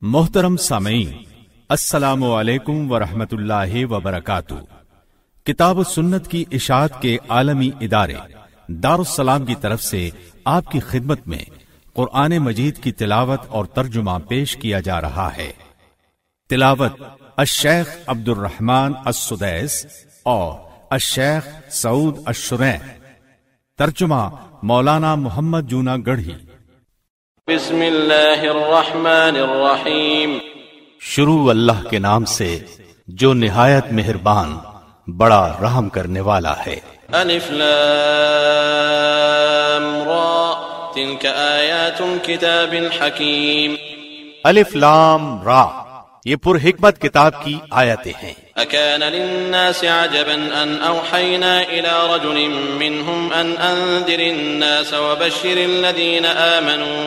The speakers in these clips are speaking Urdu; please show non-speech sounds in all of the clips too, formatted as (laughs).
محترم سامعین، السلام علیکم ورحمۃ اللہ وبرکاتہ۔ کتاب و سنت کی اشاعت کے عالمی ادارے دارالسلام کی طرف سے آپ کی خدمت میں قرآن مجید کی تلاوت اور ترجمہ پیش کیا جا رہا ہے۔ تلاوت الشیخ عبد الرحمن السدیس اور الشیخ سعود الشرین۔ ترجمہ مولانا محمد جونا گڑھی۔ بسم اللہ الرحمن الرحیم۔ شروع اللہ کے نام سے جو نہایت مہربان بڑا رحم کرنے والا ہے۔ الف لام را تلك آیات کتاب حکیم۔ الف لام را یہ پر حکمت کتاب کی آیتیں ہیں۔ اکان للناس عجبا ان اوحینا الى رجل منهم ان انذر الناس وبشر الذين آمنوا۔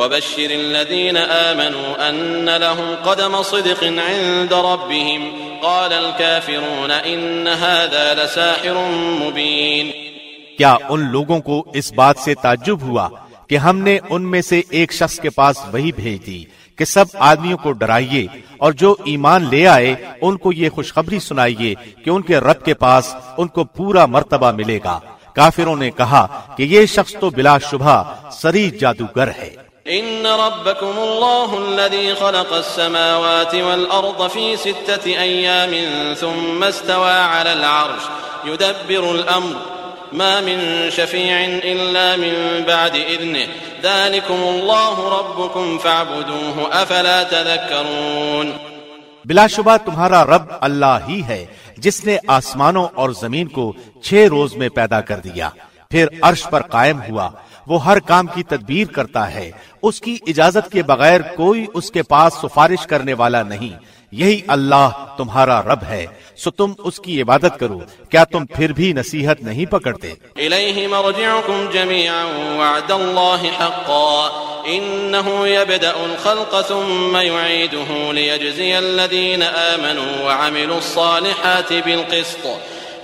وبشر الذين آمنوا أن لهم قدم صدق عند ربهم. قال الكافرون إن هذا لساحر مبين. کیا ان لوگوں کو اس بات سے تعجب ہوا کہ ہم نے ان میں سے ایک شخص کے پاس وہی بھیج دی کہ سب آدمیوں کو ڈرائیے اور جو ایمان لے آئے ان کو یہ خوشخبری سنائیے کہ ان کے رب کے پاس ان کو پورا مرتبہ ملے گا۔ کافروں نے کہا کہ یہ شخص تو بلا شبہ سری جادوگر ہے۔ إن ربكم الله الذي خلق السماوات والأرض في ستة أيام ثم استوى على العرش يدبر الأمر. ما من شفيع إلا من بعد إذنه. ذلكم الله ربكم فاعبدوه أفلا تذكرون. بلا شبہ تمہارا رب اللہ ہی ہے، جس نے آسمانوں اور زمین کو چھ روز میں پیدا کر دیا، پھر عرش پر قائم ہوا وہ ہر کام کی تدبیر کرتا ہے۔ اس کی اجازت کے بغیر کوئی اس کے پاس سفارش کرنے والا نہیں۔ یہی اللہ تمہارا رب ہے۔ سو تم اس کی عبادت کرو۔ کیا تم پھر بھی نصیحت نہیں پکڑتے؟ الیہ مرجعکم جميعا وعد اللہ حقا۔ انه يبدأ الخلق ثم يعيده ليجزي الذين آمنوا وعملوا الصالحات بالقسط۔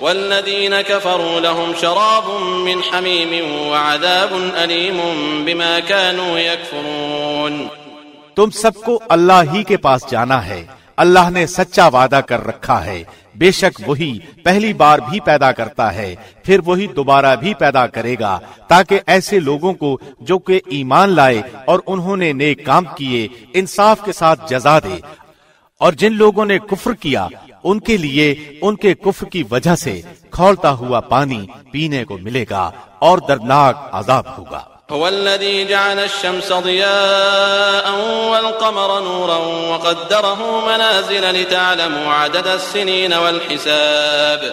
والذين كفروا لهم شراب من حميم وعذاب أليم بما كانوا يكفرون. تم سب کو اللہ ہی کے پاس جانا ہے۔ اللہ نے سچا وعدہ کر رکھا ہے۔ بے شک وہی پہلی بار بھی پیدا کرتا ہے۔ پھر وہی دوبارہ بھی پیدا کرے گا۔ تاکہ ایسے لوگوں کو جو کہ ایمان لائے اور انہوں نے نیک کام کیے، انصاف کے ساتھ جزا دے۔ اور جن لوگوں نے کفر کیا ان کے لیے ان کے کفر کی وجہ سے کھولتا ہوا پانی پینے کو ملے گا اور دردناک عذاب ہوگا۔ هو الذي جعل الشمس ضياء والقمر نورا وقدره منازل لتعلموا عدد السنين والحساب.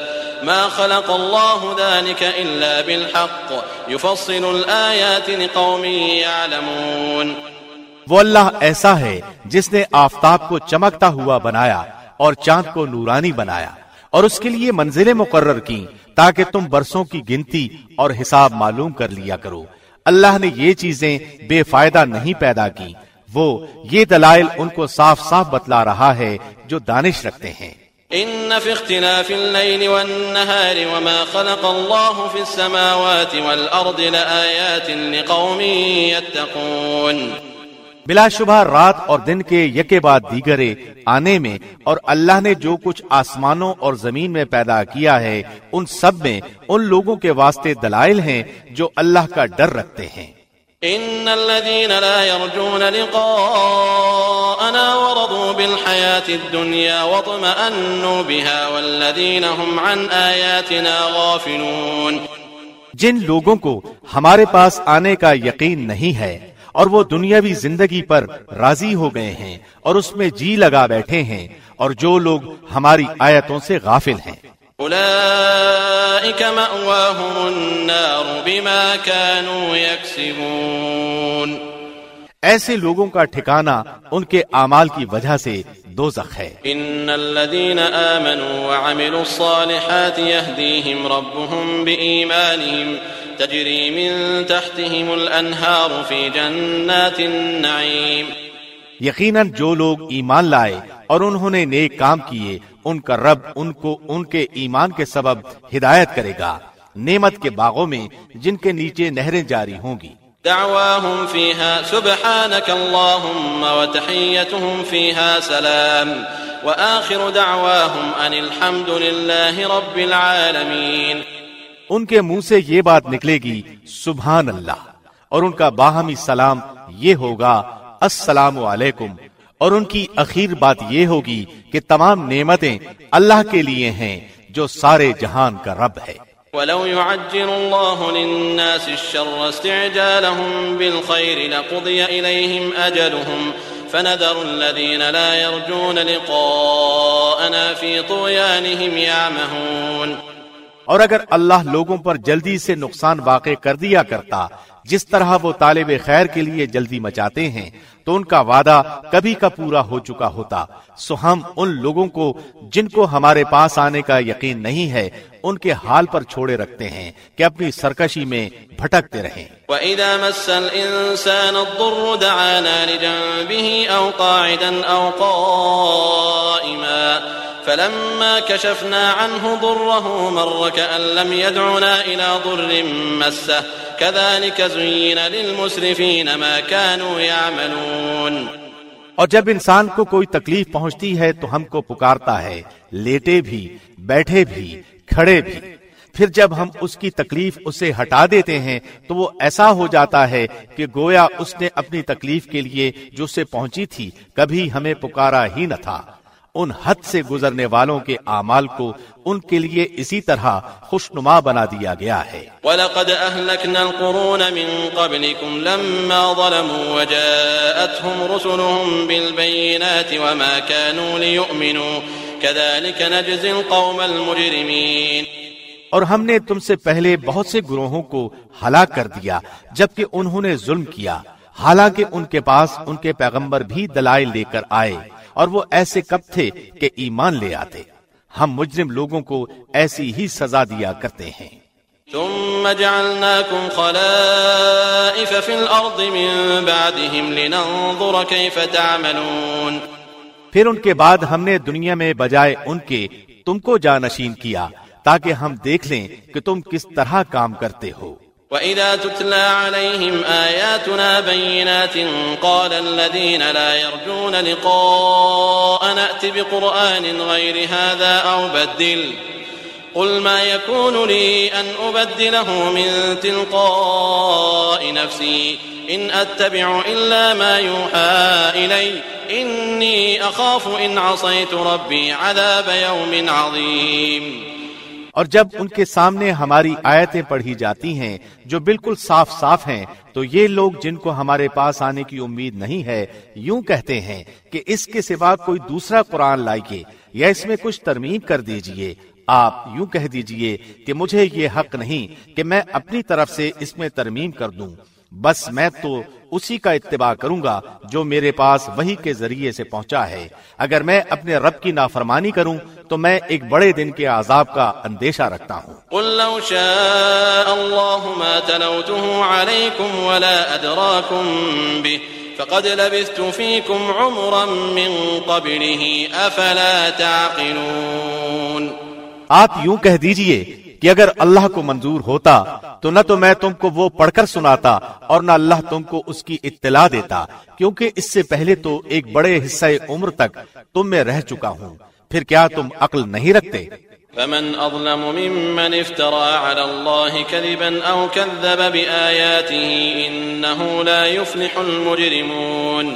ما خلق الله ذلك إلا بالحق. يفصل الآيات لقوم يعلمون. وہ اللہ ایسا ہے جس نے آفتاب کو چمکتا ہوا بنایا اور چاند کو نورانی بنایا اور اس کے لیے منزلیں مقرر کی تاکہ تم برسوں کی گنتی اور حساب معلوم کر لیا کرو۔ اللہ نے یہ چیزیں بے فائدہ نہیں پیدا کی وہ یہ دلائل ان کو صاف صاف بتلا رہا ہے جو دانش رکھتے ہیں۔ ان في اختلاف الليل والنهار وما خلق الله في السماوات والارض لآيات لقوم يتقون بلا شبہ رات اور دن کے یکے بعد دیگرے آنے میں اور اللہ نے جو کچھ آسمانوں اور زمین میں پیدا کیا ہے ان سب میں ان لوگوں کے واسطے دلائل ہیں جو اللہ کا ڈر رکھتے ہیں۔ ان الذين لا يرجون لقاءنا ورضوا بالحياة الدنيا واطمأنوا بها والذين هم عن آياتنا غافلون۔ جن لوگوں کو ہمارے پاس آنے کا یقین نہیں ہے اور وہ دنیاوی زندگی پر راضی ہو گئے ہیں اور اس میں جی لگا بیٹھے ہیں اور جو لوگ ہماری آیتوں سے غافل ہیں۔ النار بما كانوا ایسے لوگوں کا ٹھکانہ ان کے اعمال کی وجہ سے دوزخ ہے۔ ان الذين امنوا وعملوا الصالحات يهديهم ربهم بايمانهم تجري من تحتهم الانهار في جنات النعيم. یقیناً جو لوگ ایمان لائے اور انہوں نے نیک کام کیے ان کا رب ان کو ان کے ایمان کے سبب ہدایت کرے گا۔ نعمت کے باغوں میں جن کے نیچے نہریں جاری ہوں گی۔ دعواهم فيها سبحانك اللهم وتحيتهم فيها سلام وآخر دعواهم أن الحمد لله رب العالمين ان کے منہ سے یہ بات نکلے گی، سبحان اللہ۔ اور ان کا باہمی سلام یہ ہوگا، السلام علیکم۔ اور ان کی اخیر بات یہ ہوگی کہ تمام نعمتیں اللہ کے لیے ہیں، جو سارے جہان کا رب ہے۔ ولو يعجل الله للناس الشر استعجالهم بالخير لقضي إليهم أجلهم فنذر الذين لا يرجون لقاءنا في طغيانهم يعمهون اور اگر اللہ لوگوں پر جلدی سے نقصان واقع کر دیا کرتا جس طرح وہ طالب خیر کے لیے جلدی مچاتے ہیں، تو ان کا وعدہ کبھی کا پورا ہو چکا ہوتا۔ سو ہم ان لوگوں کو، جن کو ہمارے پاس آنے کا یقین نہیں ہے، ان کے حال پر چھوڑے رکھتے ہیں کہ اپنی سرکشی میں بھٹکتے رہیں۔ وَإِذَا مَسَّ الْإِنسَانَ الضُّرُّ دَعَانَا لِجَنْبِهِ أَوْ قَاعِدًا أَوْ قَائِمًا فلما كشفنا عنه ضره مر كأن لم يدعنا إلى ضر مسه. كذلك زين للمسرفين ما كانوا يعملون. اور جب انسان کو کوئی تکلیف پہنچتی ہے تو ہم کو پکارتا ہے، لیٹے بھی، بیٹھے بھی، کھڑے بھی۔ پھر جب ہم اس کی تکلیف اسے ہٹا دیتے ہیں تو وہ ایسا ہو جاتا ہے کہ گویا اس نے اپنی تکلیف کے لیے جو اسے پہنچی تھی کبھی ہمیں پکارا ہی نہ تھا۔ ان حد سے گزرنے والوں کے اعمال کو ان کے لیے اسی طرح خوشنما بنا دیا گیا ہے۔ وَلَقَدْ أَهْلَكْنَا الْقُرُونَ مِن قَبْلِكُمْ لَمَّا ظَلَمُوا وَجَاءَتْهُمْ رُسُلُهُم بِالْبَيِّنَاتِ وَمَا كَانُوا لِيُؤْمِنُوا كَذَلِكَ نَجْزِي الْقَوْمَ الْمُجْرِمِينَ۔ اور ہم نے تم سے پہلے بہت سے گروہوں کو ہلاک کر دیا جبکہ انہوں نے ظلم کیا۔ حالانکہ ان کے پاس ان کے پیغمبر بھی دلائل لے کر آئے۔ اور وہ ایسے کب تھے کہ ایمان لے آتے۔ ہم مجرم لوگوں کو ایسی ہی سزا دیا کرتے ہیں۔ ثم جعلناكم خلائف في الأرض من بعدهم لننظر كيف تعملون۔ پھر ان کے بعد ہم نے دنیا میں بجائے ان کے تم کو جانشین کیا تاکہ ہم دیکھ لیں کہ تم کس طرح کام کرتے ہو۔ وإذا تتلى عليهم آياتنا بينات قال الذين لا يرجون لقاء نأت بقرآن غير هذا أو بدل قل ما يكون لي أن أبدله من تلقاء نفسي إن أتبع إلا ما يوحى إلي إني أخاف إن عصيت ربي عذاب يوم عظيم اور جب ان کے سامنے ہماری آیتیں پڑھی جاتی ہیں جو بالکل صاف صاف ہیں، تو یہ لوگ جن کو ہمارے پاس آنے کی امید نہیں ہے، یوں کہتے ہیں کہ اس کے سوا کوئی دوسرا قرآن لائیے، یا اس میں کچھ ترمیم کر دیجیے۔ آپ یوں کہہ دیجیے کہ مجھے یہ حق نہیں کہ میں اپنی طرف سے اس میں ترمیم کر دوں۔ بس میں تو اسی کا اتباع کروں گا جو میرے پاس وہی کے ذریعے سے پہنچا ہے۔ اگر میں اپنے رب کی نافرمانی کروں تو میں ایک بڑے دن کے عذاب کا اندیشہ رکھتا ہوں۔ قل لو شاء الله ما تلوته عليكم ولا أدراكم به فقد لبثت فيكم عمرا من قبله أفلا تعقلون۔ آپ یوں کہہ دیجیے کہ اگر اللہ کو منظور ہوتا تو نہ تو میں تم کو وہ پڑھ کر سناتا اور نہ اللہ تم کو اس کی اطلاع دیتا کیونکہ اس سے پہلے تو ایک بڑے حصہ عمر تک تم میں رہ چکا ہوں۔ پھر کیا تم عقل نہیں رکھتے؟ فمن اظلم ممن افترى على الله كذبا او كذب بآياته انه لا يفلح المجرمون۔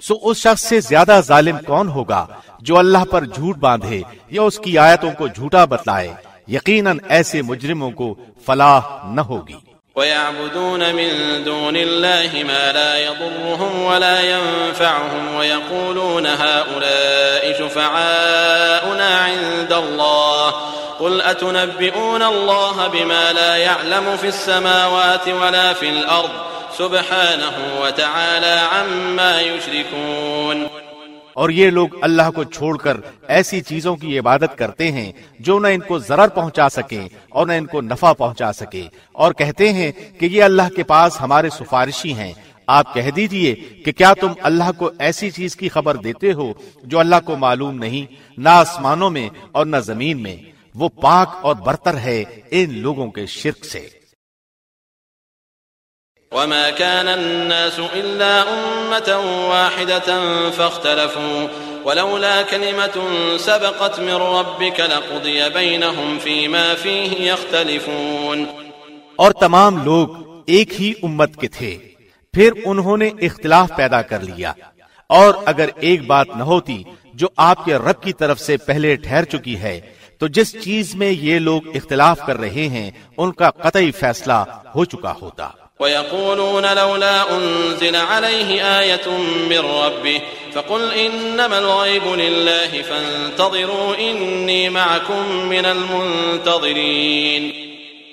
سو اس شخص سے زیادہ ظالم کون ہوگا جو اللہ پر جھوٹ باندھے یا اس کی آیتوں کو جھوٹا بتلائے؟ یقیناً ایسے مجرموں کو فلاح نہ ہوگی۔ ويعبدون من دون الله ما لا يضرهم ولا ينفعهم ويقولون هؤلاء شفعاؤنا عند الله قل أتنبئون الله بما لا يعلم في السماوات ولا في الأرض سبحانه وتعالى عما يشركون اور یہ لوگ اللہ کو چھوڑ کر ایسی چیزوں کی عبادت کرتے ہیں جو نہ ان کو ضرر پہنچا سکے اور نہ ان کو نفع پہنچا سکے اور کہتے ہیں کہ یہ اللہ کے پاس ہمارے سفارشی ہیں۔ آپ کہہ دیجیے کہ کیا تم اللہ کو ایسی چیز کی خبر دیتے ہو جو اللہ کو معلوم نہیں، نہ آسمانوں میں اور نہ زمین میں؟ وہ پاک اور برتر ہے ان لوگوں کے شرک سے۔ وما كان الناس إلا أمة واحدة فاختلفوا ولولا كلمة سبقت من ربك لقضي بينهم فيما فيه يختلفون اور تمام لوگ ایک ہی امت کے تھے۔ پھر انہوں نے اختلاف پیدا کر لیا۔ اور اگر ایک بات نہ ہوتی جو آپ کے رب کی طرف سے پہلے ٹھہر چکی ہے، تو جس چیز میں یہ لوگ اختلاف کر رہے ہیں، ان کا قطعی فیصلہ ہو چکا ہوتا۔ ويقولون لولا أنزل عليه آية من ربه فقل إنما الغيب لله فانتظروا إني معكم من المنتظرين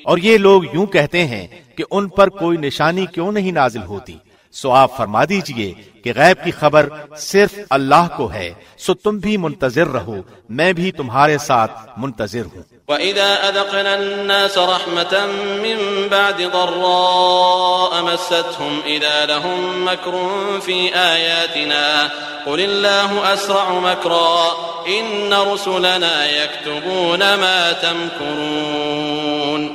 اور یہ لوگ یوں کہتے ہیں کہ ان پر کوئی نشانی کیوں نہیں نازل ہوتی؟ سو آپ فرما دیجیے کہ غیب کی خبر صرف اللہ کو ہے، سو تم بھی منتظر رہو، میں بھی تمہارے ساتھ منتظر ہوں۔ وَإِذَا أَذَقْنَا النَّاسَ رَحْمَةً مِّن بَعْدِ ضَرَّاءَ مَسَّتْهُمْ إِذَا لَهُم مَّكْرٌ فِي آيَاتِنَا قُلِ اللَّهُ أَسْرَعُ مَكْرًا إِنَّ رُسُلَنَا يَكْتُبُونَ مَا تَمْكُرُونَ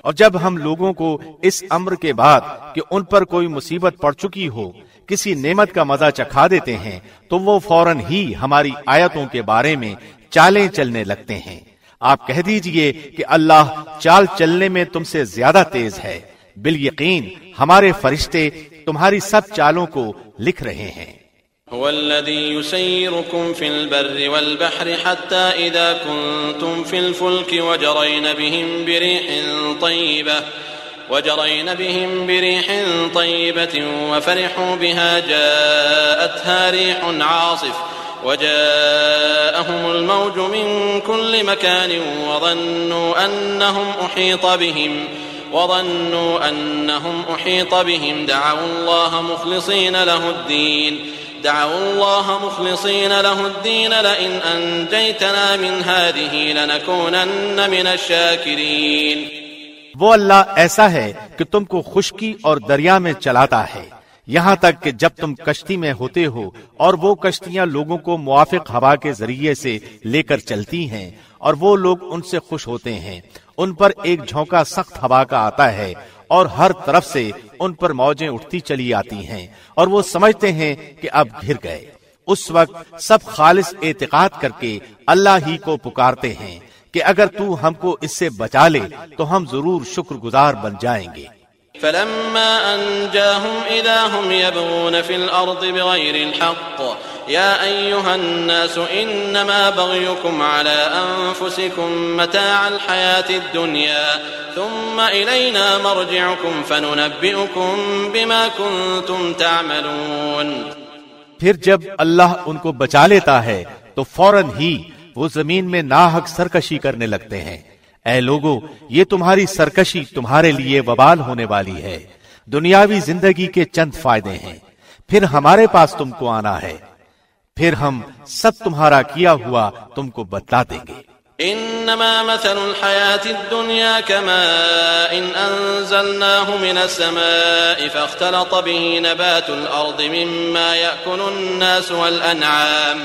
اور جب ہم لوگوں کو اس امر کے بعد کہ ان پر کوئی مصیبت پڑ چکی ہو، کسی نعمت کا مزہ چکھا دیتے ہیں، تو وہ فوراً ہی ہماری آیتوں کے بارے میں چالیں چلنے لگتے ہیں۔ آپ کہہ دیجیے کہ اللہ چال چلنے میں تم سے زیادہ تیز ہے۔ بال یقین، ہمارے فرشتے تمہاری سب چالوں کو لکھ رہے ہیں۔ هو الذي يسيركم في البر والبحر حتى إذا كنتم في الفلك وجرين بهم بريح طيبة، وجرين بهم بريح طيبة وفرحوا بها، جاءتها ريح عاصف وجاءهم الموج من كل مكان وظنوا أنهم أحيط بهم وظنوا أنهم أحيط بهم. دعوا الله مخلصين له الدين. دعوا الله مخلصين له الدين. لئن أنجيتنا من هذه لنكونن من الشاكرين. وہ اللہ ایسا ہے کہ تم کو خشکی اور دریا میں چلاتا ہے۔ یہاں تک کہ جب تم کشتی میں ہوتے ہو اور وہ کشتیاں لوگوں کو موافق ہوا کے ذریعے سے لے کر چلتی ہیں اور وہ لوگ ان سے خوش ہوتے ہیں، ان پر ایک جھونکا سخت ہوا کا آتا ہے اور ہر طرف سے ان پر موجیں اٹھتی چلی آتی ہیں اور وہ سمجھتے ہیں کہ اب گھر گئے۔ اس وقت سب خالص اعتقاد کر کے اللہ ہی کو پکارتے ہیں کہ اگر تو ہم کو اس سے بچا لے تو ہم ضرور شکر گزار بن جائیں گے۔ فلما أنجاهم إذا هم يبغون في الأرض بغير الحق، يا أيها الناس إنما بغيكم على أنفسكم متاع الحياة الدنيا، ثم إلينا مرجعكم فننبئكم بما كنتم تعملون. پھر جب اللہ ان کو بچا لیتا ہے، تو فوراً ہی وہ زمین میں ناحق سرکشی کرنے لگتے ہیں۔ اے لوگو، یہ تمہاری سرکشی تمہارے لیے وبال ہونے والی ہے۔ دنیاوی زندگی کے چند فائدے ہیں۔ پھر ہمارے پاس تم کو آنا ہے۔ پھر ہم سب تمہارا کیا ہوا تم کو بتلا دیں گے۔ انما مثل الحياة الدنيا كما ان انزلناه من السماء فاختلط به نبات الارض مما يأكل الناس والانعام۔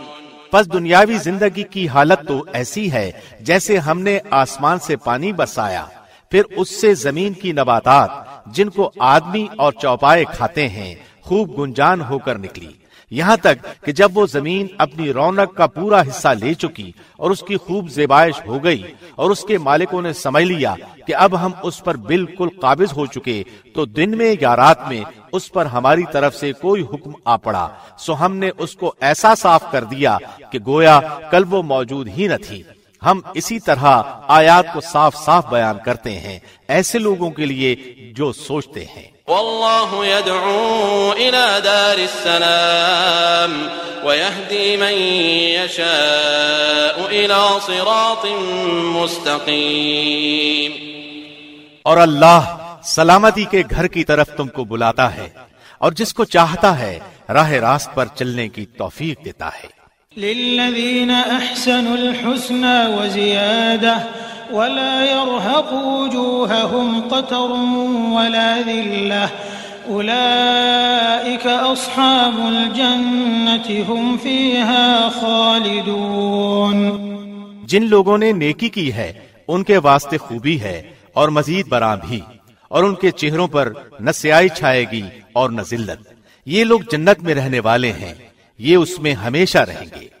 پس دنیاوی زندگی کی حالت تو ایسی ہے جیسے ہم نے آسمان سے پانی برسایا پھر اس سے زمین کی نباتات جن کو آدمی اور چوپائے کھاتے ہیں، خوب گنجان ہو کر نکلی۔ یہاں تک کہ جب وہ زمین اپنی رونق کا پورا حصہ لے چکی اور اس کی خوب زیبائش ہو گئی اور اس کے مالکوں نے سمجھ لیا کہ اب ہم اس پر بالکل قابض ہو چکے، تو دن میں یا رات میں اس پر ہماری طرف سے کوئی حکم آ پڑا۔ سو ہم نے اس کو ایسا صاف کر دیا کہ گویا کل وہ موجود ہی نہ تھی۔ ہم اسی طرح آیات کو صاف صاف بیان کرتے ہیں، ایسے لوگوں کے لیے جو سوچتے ہیں۔ والله يدعو إلى دار السلام ويهدي من يشاء إلى صراط مستقيم اور اللہ سلامتی کے گھر کی طرف تم کو بلاتا ہے اور جس کو چاہتا ہے راہ راست پر چلنے کی توفیق دیتا ہے۔ للذين أحسنوا الحسنى وزيادة ولا يرهق وجوههم قتر ولا ذلة. أولئك أصحاب الجنة هم فيها خالدون. جن لوگوں نے نیکی کی ہے، ان کے واسطے خوبی ہے اور مزید برآں بھی، اور ان کے چہروں پر نہ سیائی چھائے گی اور نہ ذلت۔ یہ لوگ جنت میں رہنے والے ہیں، یہ اس میں ہمیشہ رہیں گے۔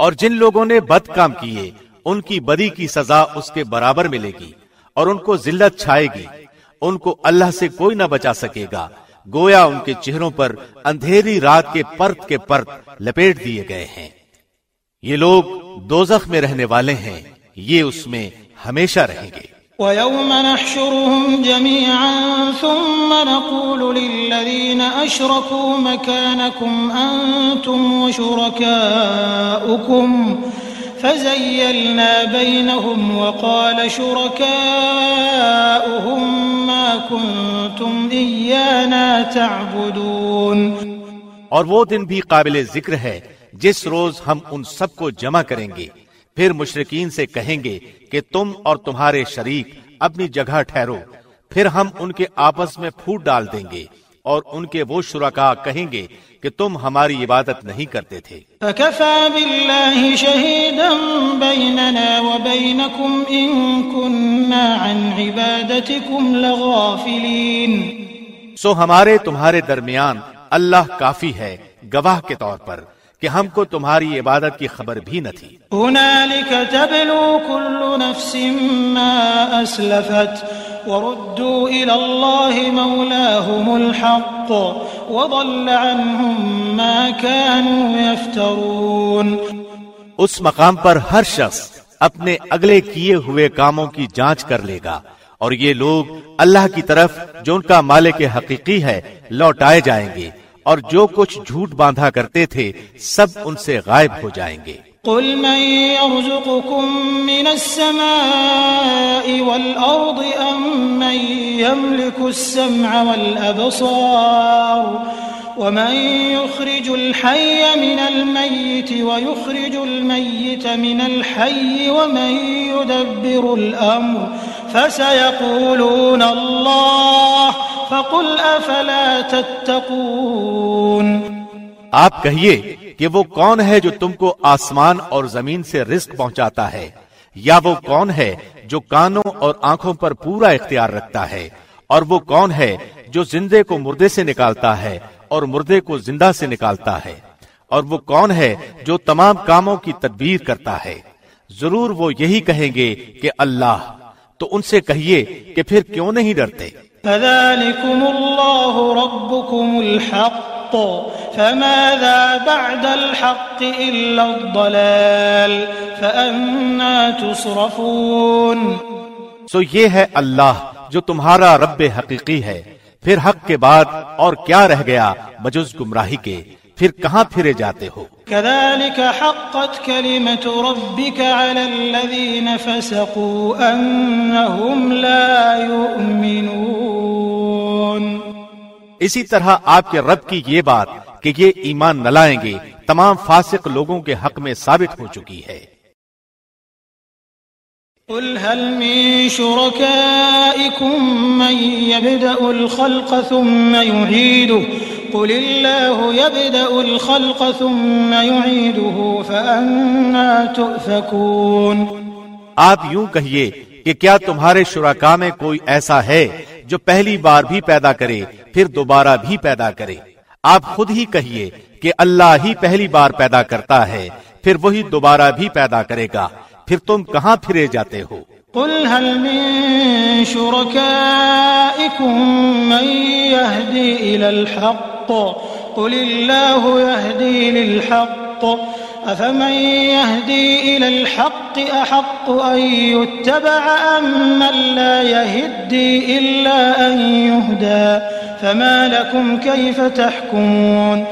اور جن لوگوں نے بد کام کیے، ان کی بدی کی سزا اس کے برابر ملے گی اور ان کو ذلت چھائے گی۔ ان کو اللہ سے کوئی نہ بچا سکے گا۔ گویا ان کے چہروں پر اندھیری رات کے پرت کے پرت لپیٹ دیے گئے ہیں۔ یہ لوگ دوزخ میں رہنے والے ہیں۔ یہ اس میں ہمیشہ رہیں گے۔ ويوم نحشرهم جميعا ثم نقول للذين أشركوا مكانكم أنتم وشركاؤكم فزيلنا بينهم وقال شركاؤهم ما كنتم إيانا تعبدون اور وہ دن بھی قابل ذکر ہے جس روز ہم ان سب کو جمع کریں گے۔ پھر مشرقین سے کہیں گے کہ تم اور تمہارے شریک اپنی جگہ ٹھہرو پھر ہم ان کے آپس میں پھوٹ ڈال دیں گے اور ان کے وہ شرکا کہیں گے کہ تم ہماری عبادت نہیں کرتے تھے۔ فكفى بالله شهيدا بيننا وبينكم إن كنا عن عبادتكم لغافلين۔ سو ہمارے تمہارے درمیان اللہ کافی ہے گواہ کے طور پر۔ کہ ہم کو تمہاری عبادت کی خبر بھی نہ تھی۔ هنالك تبلو كل نفس ما أسلفت وردوا إلى الله مولاهم الحق وضل عنهم ما كانوا يفترون اس مقام پر ہر شخص اپنے اگلے کیے ہوئے کاموں کی جانچ کر لے گا اور یہ لوگ اللہ کی طرف جو ان کا مالک حقیقی ہے لوٹائے جائیں گے۔ اور جو کچھ جھوٹ باندھا کرتے تھے، سب ان سے غائب ہو جائیں گے۔ قل من يرزقكم من السماء والأرض أم من يملك السمع والأبصار ومن يخرج الحي من الميت ويخرج الميت من الحي ومن يدبر الأمر فسيقولون الله فقل افلا تتقون آپ کہیے کہ وہ کون ہے جو تم کو آسمان اور زمین سے رزق پہنچاتا ہے؟ یا وہ کون ہے جو کانوں اور آنکھوں پر پورا اختیار رکھتا ہے؟ اور وہ کون ہے جو زندے کو مردے سے نکالتا ہے اور مردے کو زندہ سے نکالتا ہے؟ اور وہ کون ہے جو تمام کاموں کی تدبیر کرتا ہے؟ ضرور وہ یہی کہیں گے کہ اللہ۔ تو ان سے کہیے کہ پھر کیوں نہیں ڈرتے؟ فذلكم الله ربكم الحق، فماذا بعد الحق إلا الضلال؟ فأنا تصرفون. سو یہ ہے اللہ جو تمہارا رب حقیقی ہے، پھر حق کے بعد اور کیا رہ گیا بجز گمراہی کے؟ پھر کہاں پھرے جاتے ہو؟ كذلك حقت كلمة ربك على الذين فسقوا أنهم لا يؤمنون. اسی طرح آپ کے رب کی یہ بات کہ یہ ایمان نہ لائیں گے تمام فاسق لوگوں کے حق میں ثابت ہو چکی ہے۔ قل هل من شركائكم من يبدأ الخلق ثم يعيده؟ قل الله يبدأ الخلق ثم يعيده فأنا تؤفكون آپ یوں کہیے کہ کیا تمہارے شرکا میں کوئی ایسا ہے جو پہلی بار بھی پیدا کرے پھر دوبارہ بھی پیدا کرے؟ آپ خود ہی کہیے کہ اللہ ہی پہلی بار پیدا کرتا ہے پھر وہی دوبارہ بھی پیدا کرے گا۔ پھر تم کہاں پھرے جاتے ہو؟ قل هل من شركائكم من يهدي إلى الحق قل الله يهدي للحق. أفمن يهدي إلى الحق أحق أن يتبع أم من لا يهدي إلا أن يهدى. فما لكم كيف تحكمون؟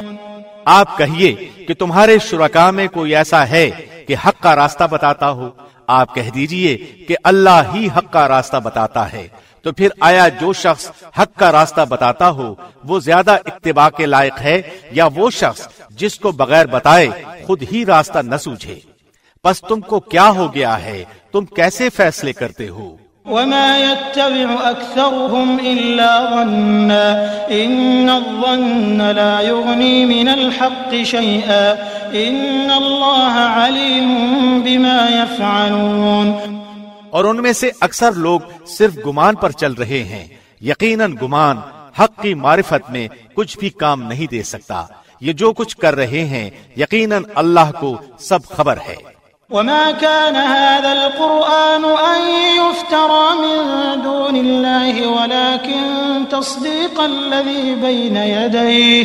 آپ کہیے کہ تمہارے شرکا میں کوئی ایسا ہے کہ حق کا راستہ بتاتا ہو؟ آپ کہہ دیجیے کہ اللہ ہی حق کا راستہ بتاتا ہے۔ تو پھر آیا جو شخص حق کا راستہ بتاتا ہو، وہ زیادہ اتباع کے لائق ہے یا وہ شخص جس کو بغیر بتائے خود ہی راستہ نہ سوجھے؟ پس تم کو کیا ہو گیا ہے؟ تم کیسے فیصلے کرتے ہو؟ وما يتبع أكثرهم إلا ظنا إن الظن لا يغني من الحق شيئا إن الله عليم بما يفعلون اور ان میں سے اکثر لوگ صرف گمان پر چل رہے ہیں۔ یقیناً گمان حق کی معرفت میں کچھ بھی کام نہیں دے سکتا۔ یہ جو کچھ کر رہے ہیں، یقیناً اللہ کو سب خبر ہے۔ وما كان هذا القرآن أن يفترى من دون الله ولكن تصديق الذي بين يديه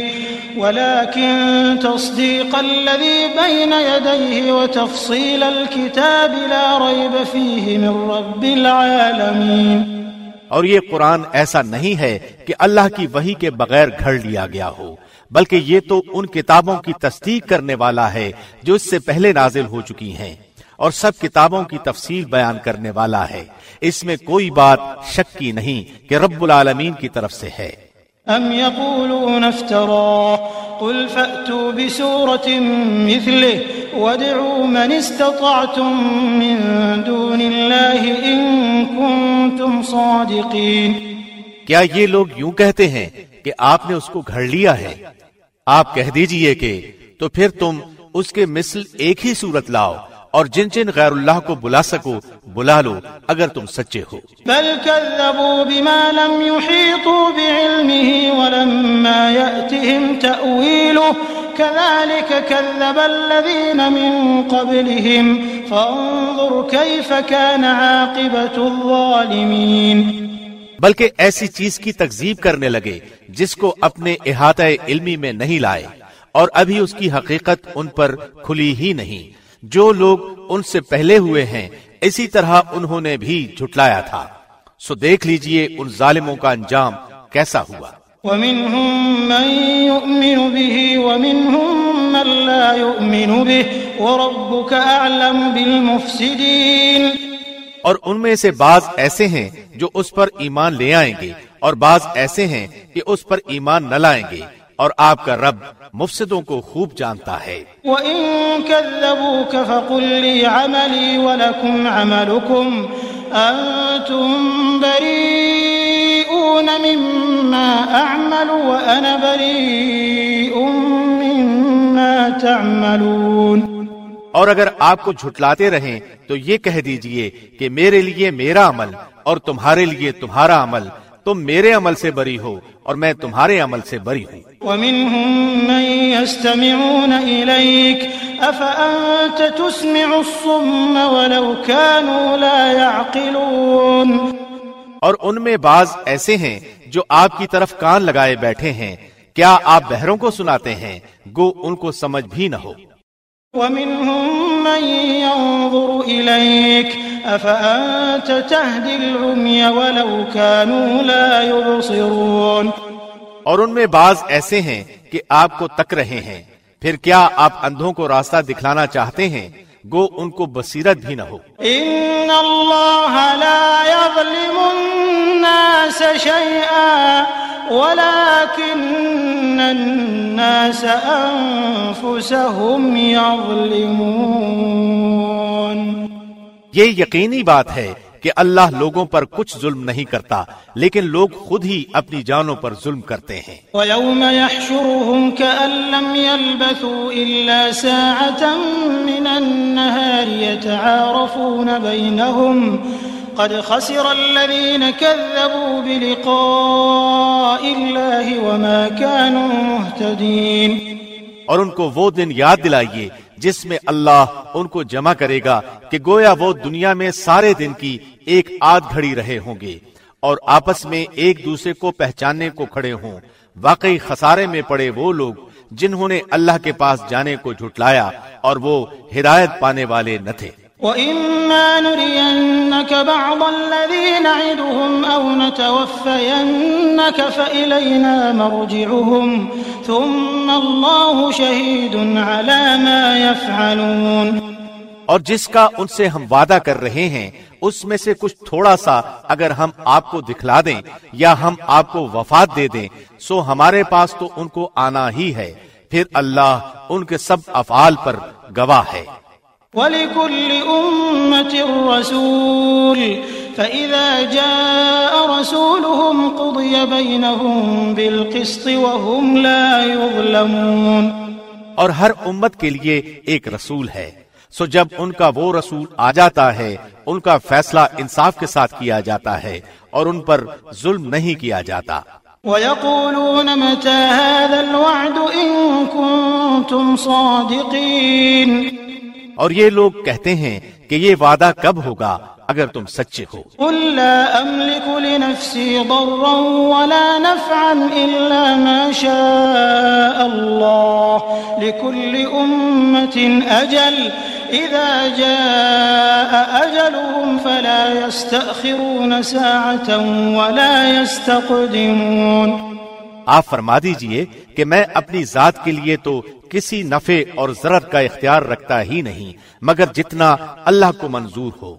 ولكن تصديق الذي بين يديه وتفصيل الكتاب لا ريب فيه من رب العالمين. اور یہ قرآن ایسا نہیں ہے کہ اللہ کی وحی کے بغیر گھڑ لیا گیا ہو، بلکہ یہ تو ان کتابوں کی تصدیق کرنے والا ہے جو اس سے پہلے نازل ہو چکی ہیں، اور سب کتابوں کی تفصیل بیان کرنے والا ہے۔ اس میں کوئی بات شک کی نہیں کہ رب العالمین کی طرف سے ہے۔ ام يقولون افتراه قل فأتوا بسورة مثله وادعوا من استطعتم من دون الله إن كنتم صادقين کیا یہ لوگ یوں کہتے ہیں کہ آپ نے اس کو گھڑ لیا ہے؟ آپ کہہ دیجیے کہ تو پھر تم اس کے مثل ایک ہی صورت لاؤ۔ اور جن جن غیر اللہ کو بلا سکو بلا لو اگر تم سچے ہو۔ بل كذبوا بما لم يحيطوا بعلمه ولما يأتهم تأويله كذلك كذب الذين من قبلهم فانظر كيف كان عاقبة الظالمين۔ بلکہ ایسی چیز کی تکذیب کرنے لگے جس کو اپنے احاطہ علمی میں نہیں لائے اور ابھی اس کی حقیقت ان پر کھلی ہی نہیں۔ جو لوگ ان سے پہلے ہوئے ہیں اسی طرح انہوں نے بھی جھٹلایا تھا۔ سو دیکھ لیجیے ان ظالموں کا انجام کیسا ہوا۔ ومنهم من يؤمن به ومنهم من لا يؤمن به وربك أعلم بالمفسدين۔ اور ان میں سے بعض ایسے ہیں جو اس پر ایمان لے آئیں گے اور بعض ایسے ہیں کہ اس پر ایمان نہ لائیں گے۔ اور آپ کا رب مفسدوں کو خوب جانتا ہے۔ وَإِن كَذَّبُوكَ فَقُلْ لِي عَمَلِي وَلَكُمْ عَمَلُكُمْ أَنْتُمْ بَرِيئُونَ مِمَّا أَعْمَلُ وَأَنَا بَرِيءٌ مِّمَّا تَعْمَلُونَ۔ اور اگر آپ کو جھٹلاتے رہیں تو یہ کہہ دیجیے کہ میرے لیے میرا عمل اور تمہارے لیے تمہارا عمل تم میرے عمل سے بری ہو۔ اور میں تمہارے عمل سے بری ہوں۔ ومنهم من يستمعون إليك أفأنت تسمع الصم ولو كانوا لا يعقلون؟ اور ان میں بعض ایسے ہیں جو آپ کی طرف کان لگائے بیٹھے ہیں کیا آپ بہروں کو سناتے ہیں؟ گو ان کو سمجھ بھی نہ ہو۔ ومنهم من ينظر إليك أفأنت تهدي العمي ولو كانوا لا يبصرون؟ اور ان میں بعض ایسے ہیں کہ آپ کو تک رہے ہیں پھر کیا آپ اندھوں کو راستہ دکھلانا چاہتے ہیں؟ گو ان کو بصیرت بھی نہ ہو۔ إن الله لا يظلم الناس شيئا. ولكن الناس أنفسهم يظلمون یہ یقینی بات ہے کہ اللہ لوگوں پر کچھ ظلم نہیں کرتا لیکن لوگ خود ہی اپنی جانوں پر ظلم کرتے ہیں۔ ويوم يحشرهم كأن لم يلبثوا إلا ساعة من النهار يتعارفون بينهم قد خسر الذين كذبوا بلقاء الله وما كانوا مهتدين. اور ان کو وہ دن یاد دلائیے جس میں اللہ ان کو جمع کرے گا کہ گویا وہ دنیا میں سارے دن کی ایک آدھ گھڑی رہے ہوں گے اور آپس میں ایک دوسرے کو پہچاننے کو کھڑے ہوں۔ واقعی خسارے میں پڑے وہ لوگ جنہوں نے اللہ کے پاس جانے کو جھٹلایا اور وہ ہدایت پانے والے نہ تھے۔ وَإِمَّا نُرِيَنَّكَ بَعْضَ الَّذِي نَعِدُهُمْ أَوْ نَتَوَفَّيَنَّكَ فَإِلَيْنَا مَرْجِعُهُمْ ثُمَّ اللَّهُ شَهِيدٌ عَلَى مَا يَفْعَلُونَ اور جس کا ان سے ہم وعدہ کر رہے ہیں، اس میں سے کچھ تھوڑا سا اگر ہم آپ کو دکھلا دیں یا ہم آپ کو وفات دے دیں، سو ہمارے پاس تو ان کو آنا ہی ہے۔ پھر اللہ ان کے سب افعال پر گواہ ہے۔ وَلِكُلِّ أُمَّةٍ رَسُولٍ فَإِذَا جَاءَ رَسُولُهُمْ قُضِيَ بَيْنَهُمْ بِالْقِسْطِ وَهُمْ لَا يُظْلَمُونَ. اور ہر امت کے لیے ایک رسول ہے۔ سو جب ان کا وہ رسول آ جاتا ہے ان کا فیصلہ انصاف کے ساتھ کیا جاتا ہے اور ان پر ظلم نہیں کیا جاتا۔ وَيَقُولُونَ مَتَى هَذَا الْوَعْدُ إِن كُنتُمْ صَادِقِينَ؟ اور یہ لوگ کہتے ہیں کہ یہ وعدہ کب ہوگا اگر تم سچے ہو۔ قل لا أملك لنفسي ضرا ولا نفعا إلا ما شاء الله لكل أمة أجل. إذا جاء أجلهم فلا يستأخرون ساعة ولا يستقدمون۔ آپ فرما دیجیے کہ میں اپنی ذات کے لیے تو کسی نفع اور ضرر کا اختیار رکھتا ہی نہیں مگر جتنا اللہ کو منظور ہو۔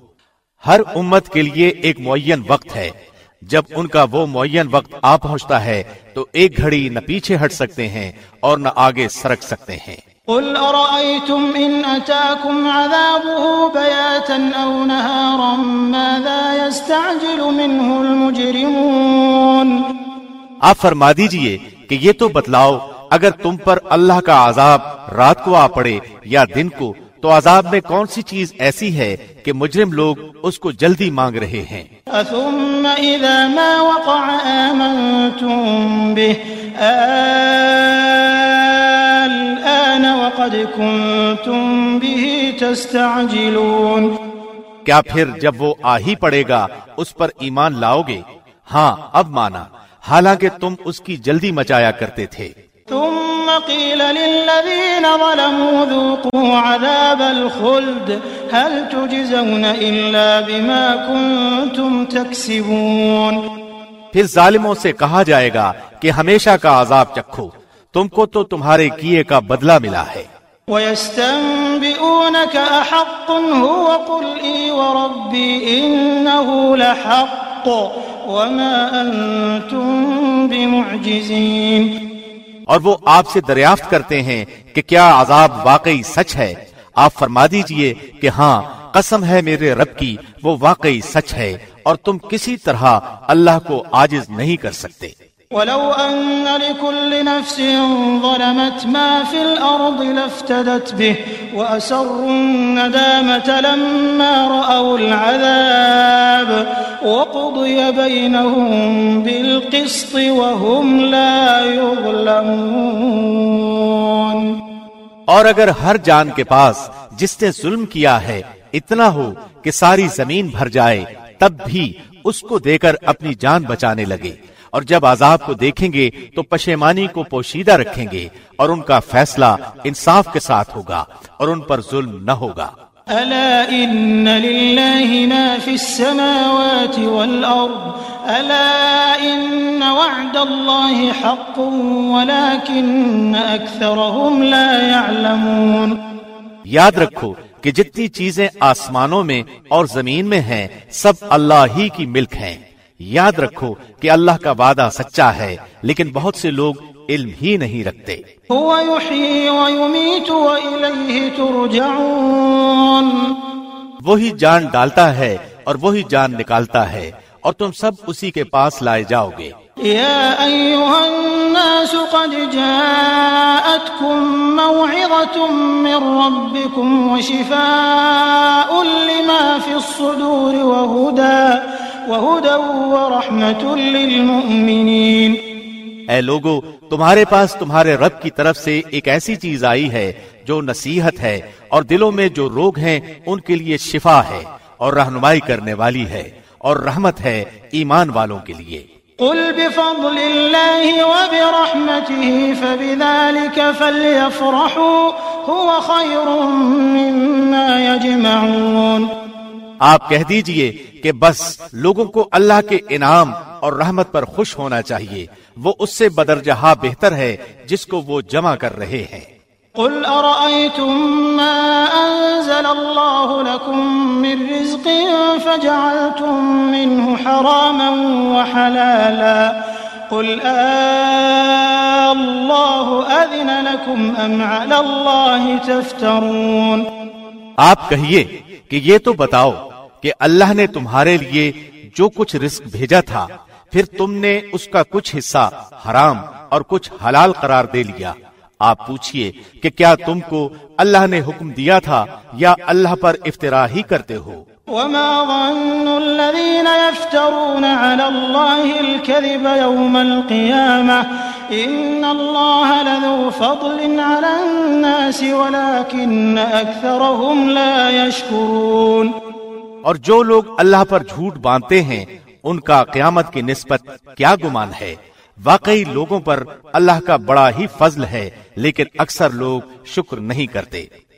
ہر امت کے لیے ایک معین وقت ہے۔ جب ان کا وہ معین وقت آ پہنچتا ہے تو ایک گھڑی نہ پیچھے ہٹ سکتے ہیں اور نہ آگے سرک سکتے ہیں۔ قل أرأيتم إن أتاكم عذابه بياتا أو نهارا ماذا يستعجل منه المجرمون؟ آپ فرما دیجیے کہ یہ تو بتلاؤ اگر تم پر اللہ کا عذاب رات کو آ پڑے یا دن کو تو عذاب میں کون سی چیز ایسی ہے کہ مجرم لوگ اس کو جلدی مانگ رہے ہیں؟ ثم إذا ما وقع آمنتم به. الآن وقد كنتم به تستعجلون. کیا پھر جب وہ آ ہی پڑے گا اس پر ایمان لاؤ گے؟ ہاں اب مانا۔ حالانکہ تم اس کی جلدی مچایا کرتے تھے۔ ثم قيل للذين ظلموا ذوقوا عذاب الخلد هل تجزون إلا بما كنتم تكسبون پھر ظالموں سے کہا جائے گا کہ ہمیشہ کا عذاب چکھو۔ تم کو تو تمہارے کیے کا بدلہ ملا ہے۔ ويستنبئونك أحق هو قل إي وربي إنه لحق وما أنتم بمعجزين اور وہ آپ سے دریافت کرتے ہیں کہ کیا عذاب واقعی سچ ہے۔ آپ فرما دیجیے کہ ہاں قسم ہے میرے رب کی، وہ واقعی سچ ہے اور تم کسی طرح اللہ کو آجز نہیں کر سکتے۔ ولو أن لكل نفس ظلمت ما في الأرض لافتدت به وأسروا الندامة لما رأوا العذاب وقضي بينهم بالقسط وهم لا يظلمون اور اگر ہر جان کے پاس جس نے ظلم کیا ہے اتنا ہو کہ ساری زمین بھر جائے، تب بھی اس کو دے کر اپنی جان بچانے لگے۔ اور جب عذاب کو دیکھیں گے تو پشیمانی کو پوشیدہ رکھیں گے اور ان کا فیصلہ انصاف کے ساتھ ہوگا اور ان پر ظلم نہ ہوگا۔ ألا إن لله ما في السماوات والأرض ألا إن وعد الله حق ولكن أكثرهم لا يعلمون یاد رکھو کہ جتنی چیزیں آسمانوں میں اور زمین میں ہیں سب اللہ ہی کی ملک ہیں۔ یاد رکھو کہ اللہ کا وعدہ سچا ہے لیکن بہت سے لوگ علم ہی نہیں رکھتے۔ هو يحيي ويميت وإليه ترجعون۔ وہی جان ڈالتا ہے اور وہی جان نکالتا ہے اور تم سب اسی کے پاس لائے جاؤ گے۔ يا أيها الناس قد جاءتكم موعظة من ربكم وشفاء لما في الصدور وهدى۔ وهدى ورحمة للمؤمنين۔ اے لوگو تمہارے پاس تمہارے رب کی طرف سے ایک ایسی چیز آئی ہے جو نصیحت ہے اور دلوں میں جو روگ ہیں ان کے لیے شفا ہے اور رہنمائی کرنے والی ہے اور رحمت ہے ایمان والوں کے لیے۔ قل بفضل الله وبرحمته فبذلك فليفرحوا هو خير مما يجمعون۔ آپ کہہ دیجیے کہ بس لوگوں کو اللہ کے انعام اور رحمت پر خوش ہونا چاہیے۔ وہ اس سے بدرجہ بہتر ہے جس کو وہ جمع کر رہے ہیں۔ قل أرأيتم ما أنزل الله لكم من رزق فجعلتم منه حراما وحلالا۔ قل آه الله أذن لكم أم على الله تفترون۔ آپ کہیے کہ یہ تو بتاؤ کہ اللہ نے تمہارے لیے جو کچھ رزق بھیجا تھا، پھر تم نے اس کا کچھ حصہ حرام اور کچھ حلال قرار دے لیا۔ آپ پوچھئے کہ کیا تم کو اللہ نے حکم دیا تھا یا اللہ پر افطرا ہی کرتے ہو؟ وما ظن الذين يفترون على الله الكذب يوم القيامة إن الله لذو فضل على الناس ولكن أكثرهم لا يشكرون اور جو لوگ اللہ پر جھوٹ باندھتے ہیں، ان کا قیامت کی نسبت کیا گمان ہے؟ واقعی لوگوں پر اللہ کا بڑا ہی فضل ہے، لیکن اکثر لوگ شکر نہیں کرتے۔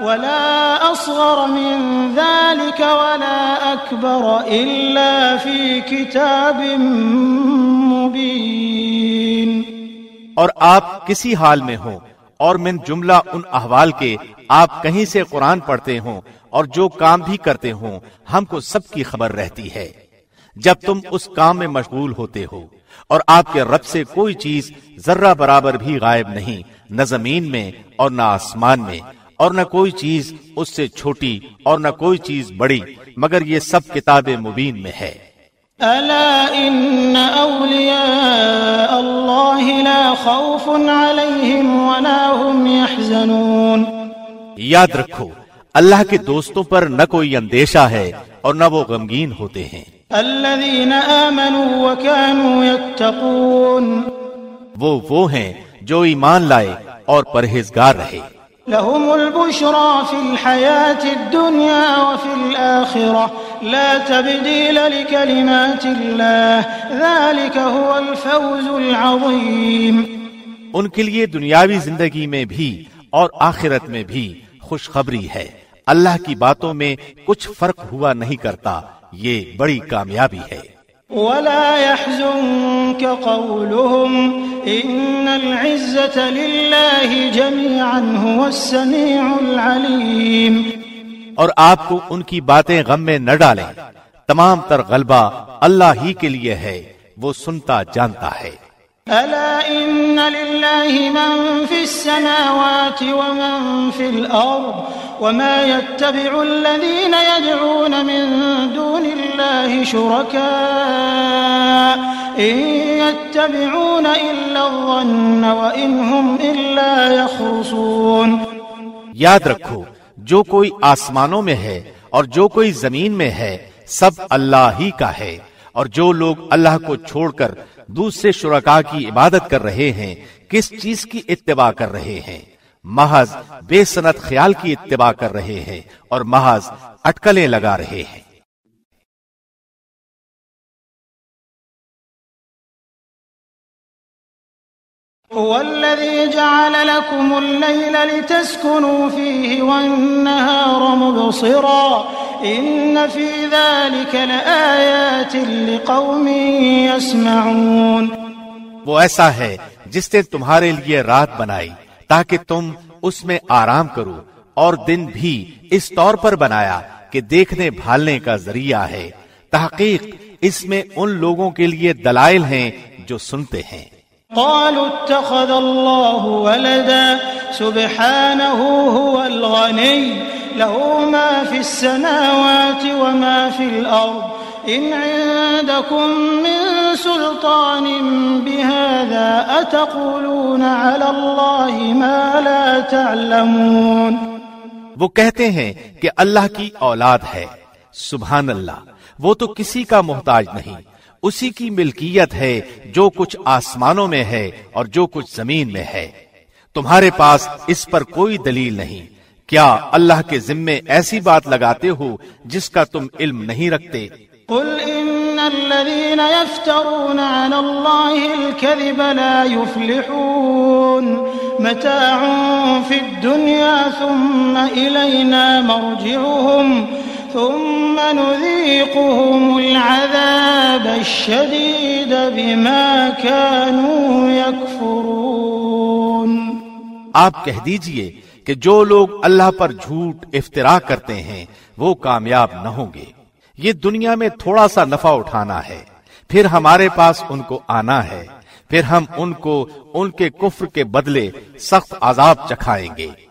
ولا أصغر من ذلك ولا أكبر إلا في كتاب مبين. اور آپ کسی حال میں ہوں اور من جملہ ان احوال کے آپ کہیں سے قرآن پڑھتے ہوں اور جو کام بھی کرتے ہوں، ہم کو سب کی خبر رہتی ہے۔ جب تم اس کام میں مشغول ہوتے ہو اور آپ کے رب سے کوئی چیز ذرہ برابر بھی غائب نہیں، نہ زمین میں اور نہ آسمان میں اور نہ کوئی چیز اس سے چھوٹی اور نہ کوئی چیز بڑی مگر یہ سب کتاب مبین میں ہے۔ ألا إن أولياء الله لا خوف عليهم ولا هم يحزنون یاد رکھو اللہ کے دوستوں پر نہ کوئی اندیشہ ہے اور نہ وہ غمگین ہوتے ہیں۔ الذين آمنوا وكانوا يتقون وہ وہ ہیں جو ایمان لائے اور پرہیزگار رہے۔ لهم البشرى في الحياة الدنيا وفي الآخرة. لا تبديل لكلمات الله. ذلك هو الفوز العظيم. ان کے لیے دنیاوی زندگی میں بھی اور آخرت میں بھی خوشخبری ہے. اللہ کی باتوں میں کچھ فرق ہوا نہیں کرتا. یہ بڑی کامیابی ہے۔ ولا يحزنك قولهم إن العزة لله جميعا هو السميع العليم اور آپ کو ان کی باتیں غم میں نہ ڈالیں۔ تمام تر غلبہ اللہ ہی کے لیے ہے، وہ سنتا جانتا ہے۔ ألا إن لله من في السماوات ومن في الأرض وما يتبع الذين يدعون من دون الله شركاء إن يتبعون إلا الظن وإن هم إلا يخرصون یاد رکھو، جو کوئی آسمانوں میں ہے اور جو کوئی زمین میں ہے، سب اللہ ہی کا ہے۔ اور جو لوگ اللہ کو چھوڑ کر دوسرے شرکا کی عبادت کر رہے ہیں، کس چیز کی اتباع کر رہے ہیں؟ محض بے صنعت خیال کی اتباع کر رہے ہیں اور محض اٹکلیں لگا رہے ہیں۔ هو الذي جعل لكم الليل لتسكنوا فيه والنهار مبصرا إن في ذلك لآيات لقوم يسمعون وہ ایسا ہے جس نے تمہارے لیے رات بنائی تاکہ تم اس میں آرام کرو اور دن بھی اس طور پر بنایا کہ دیکھنے بھالنے کا ذریعہ ہے تحقیق اس میں ان لوگوں کے لیے دلائل ہیں جو سنتے ہیں۔ قالوا اتخذ الله ولدا. سبحانه هو الغني. له ما في السماوات وما في الأرض. إن عندكم من سلطان بهذا أتقولون على الله ما لا تعلمون. وہ کہتے ہیں کہ اللہ کی اولاد ہے. سبحان اللہ. وہ تو کسی کا محتاج نہیں. اسی کی ملکیت ہے جو کچھ آسمانوں میں ہے اور جو کچھ زمین میں ہے۔ تمہارے پاس اس پر کوئی دلیل نہیں۔ کیا اللہ کے ذمے ایسی بات لگاتے ہو جس کا تم علم نہیں رکھتے؟ قل إن الذين يفترون على الله الكذب لا يفلحون۔ متاع في الدنيا ثم إلينا مرجعهم۔ ثم نذيقهم العذاب الشديد بما كانوا يكفرون. آپ کہہ دیجیے کہ جو لوگ اللہ پر جھوٹ افطرا کرتے ہیں، وہ کامیاب نہ ہوں گے۔ یہ دنیا میں تھوڑا سا نفع اٹھانا ہے۔ پھر ہمارے پاس ان کو آنا ہے۔ پھر ہم ان کو، ان کے کفر کے بدلے سخت عذاب چکھائیں گے۔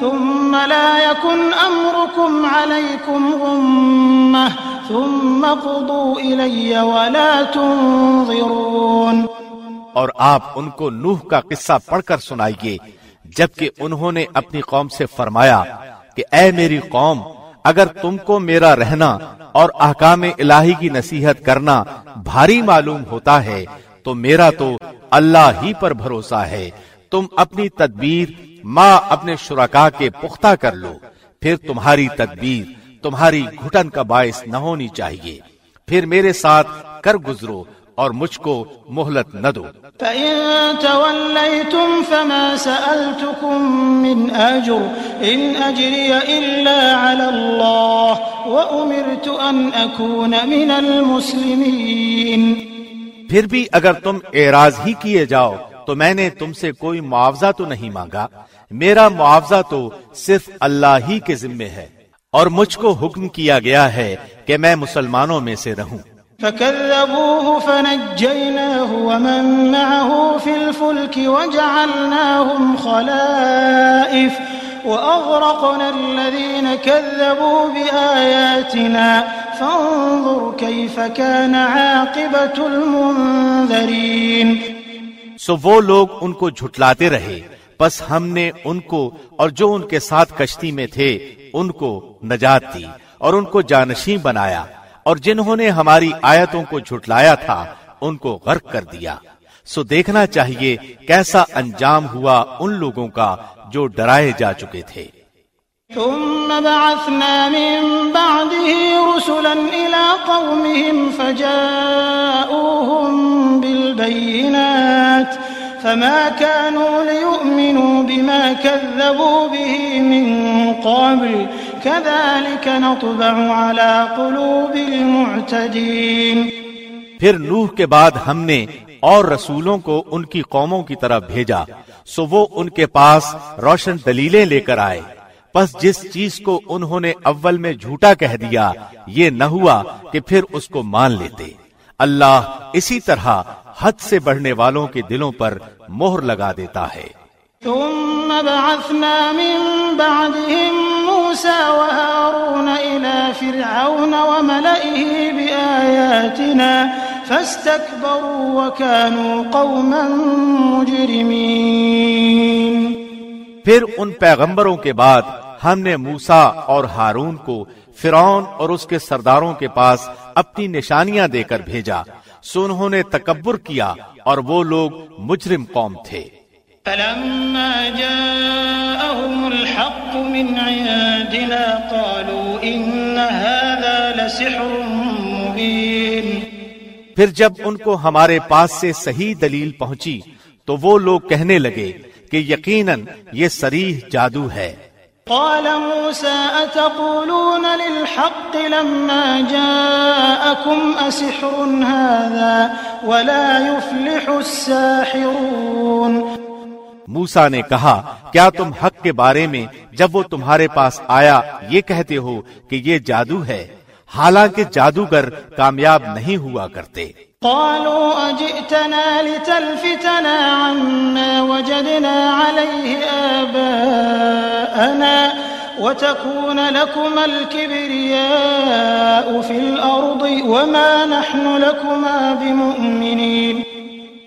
ثم لا يكن أمركم عليكم غمة ثم قضوا إلي ولا تنظرون اور آپ ان کو نوح کا قصہ پڑھ کر سنائیے، جبکہ انہوں نے اپنی قوم سے فرمایا کہ اے میری قوم، اگر تم کو میرا رہنا اور احکام الہی کی نصیحت کرنا بھاری معلوم ہوتا ہے، تو میرا تو اللہ ہی پر بھروسہ ہے۔ تم اپنی تدبیر ماں اپنے شرکا کے پختہ کر لو پھر تمہاری تدبیر تمہاری گھٹن کا باعث نہ ہونی چاہیے۔ پھر میرے ساتھ کر گزرو اور مجھ کو مہلت نہ دو۔ فإن توليتم فما سألتكم من أجر إن أجري إلا على الله وأمرت أن أكون من المسلمين۔ پھر بھی اگر تم اعراض ہی کیے جاؤ تو میں نے تم سے کوئی معاوضہ تو نہیں مانگا۔ میرا معاوضہ تو صرف اللہ ہی کے ذمے ہے۔ اور مجھ کو حکم کیا گیا ہے کہ میں مسلمانوں میں سے رہوں۔ فكذبوه فنجيناه ومن معه في الفلك وجعلناهم خلائف وأغرقنا الذين كذبوا بآياتنا فانظر كيف كان عاقبة المنذرين سو وہ لوگ ان کو جھٹلاتے رہے۔ بس ہم نے ان کو اور جو ان کے ساتھ کشتی میں تھے، ان کو نجات دی اور ان کو جانشین بنایا۔ اور جنہوں نے ہماری آیتوں کو جھٹلایا تھا، ان کو غرق کر دیا۔ سو دیکھنا چاہیے کیسا انجام ہوا ان لوگوں کا جو ڈرائے جا چکے تھے۔ ثم بعثنا من بعده رسلا إلى قومهم فجاءوهم بالبينات فما كانوا ليؤمنوا بما كذبوا به من قبل كذلك نطبع على قلوب المعتدين پھر نوح کے بعد ہم نے اور رسولوں کو ان کی قوموں کی طرف بھیجا، سو وہ ان کے پاس روشن دلیلیں لے کر آئے۔ پس جس چیز کو انہوں نے اول میں جھوٹا کہہ دیا، یہ نہ ہوا کہ پھر اس کو مان لیتے۔ اللہ اسی طرح حد سے بڑھنے والوں کے دلوں پر مہر لگا دیتا ہے۔ ثم بعثنا من بعدهم موسى وهارون إلى فرعون وملئه بآياتنا فاستكبروا وكانوا قوما مجرمين۔ پھر ان پیغمبروں کے بعد ہم نے موسا اور ہارون کو فرعون اور اس کے سرداروں کے پاس اپنی نشانیاں دے کر بھیجا۔ سو انہوں نے تکبر کیا اور وہ لوگ مجرم قوم تھے۔ فلما جاءهم الحق من عندنا قالوا إن هذا لسحر مبين۔ پھر جب ان کو ہمارے پاس سے صحیح دلیل پہنچی تو وہ لوگ کہنے لگے کہ یقیناً یہ سریح جادو ہے۔ قال موسى أتقولون للحق لما جاءكم أسحر هذا ولا يفلح الساحرون۔ موسا نے کہا کیا تم حق کے بارے میں جب وہ تمہارے پاس آیا یہ کہتے ہو کہ یہ جادو ہے؟ حالانکہ جادوگر کامیاب نہیں ہوا کرتے۔ قالوا أجئتنا لتلفتنا عما وجدنا عليه آباءنا وتكون لكما الكبرياء في الأرض وما نحن لكما بمؤمنين.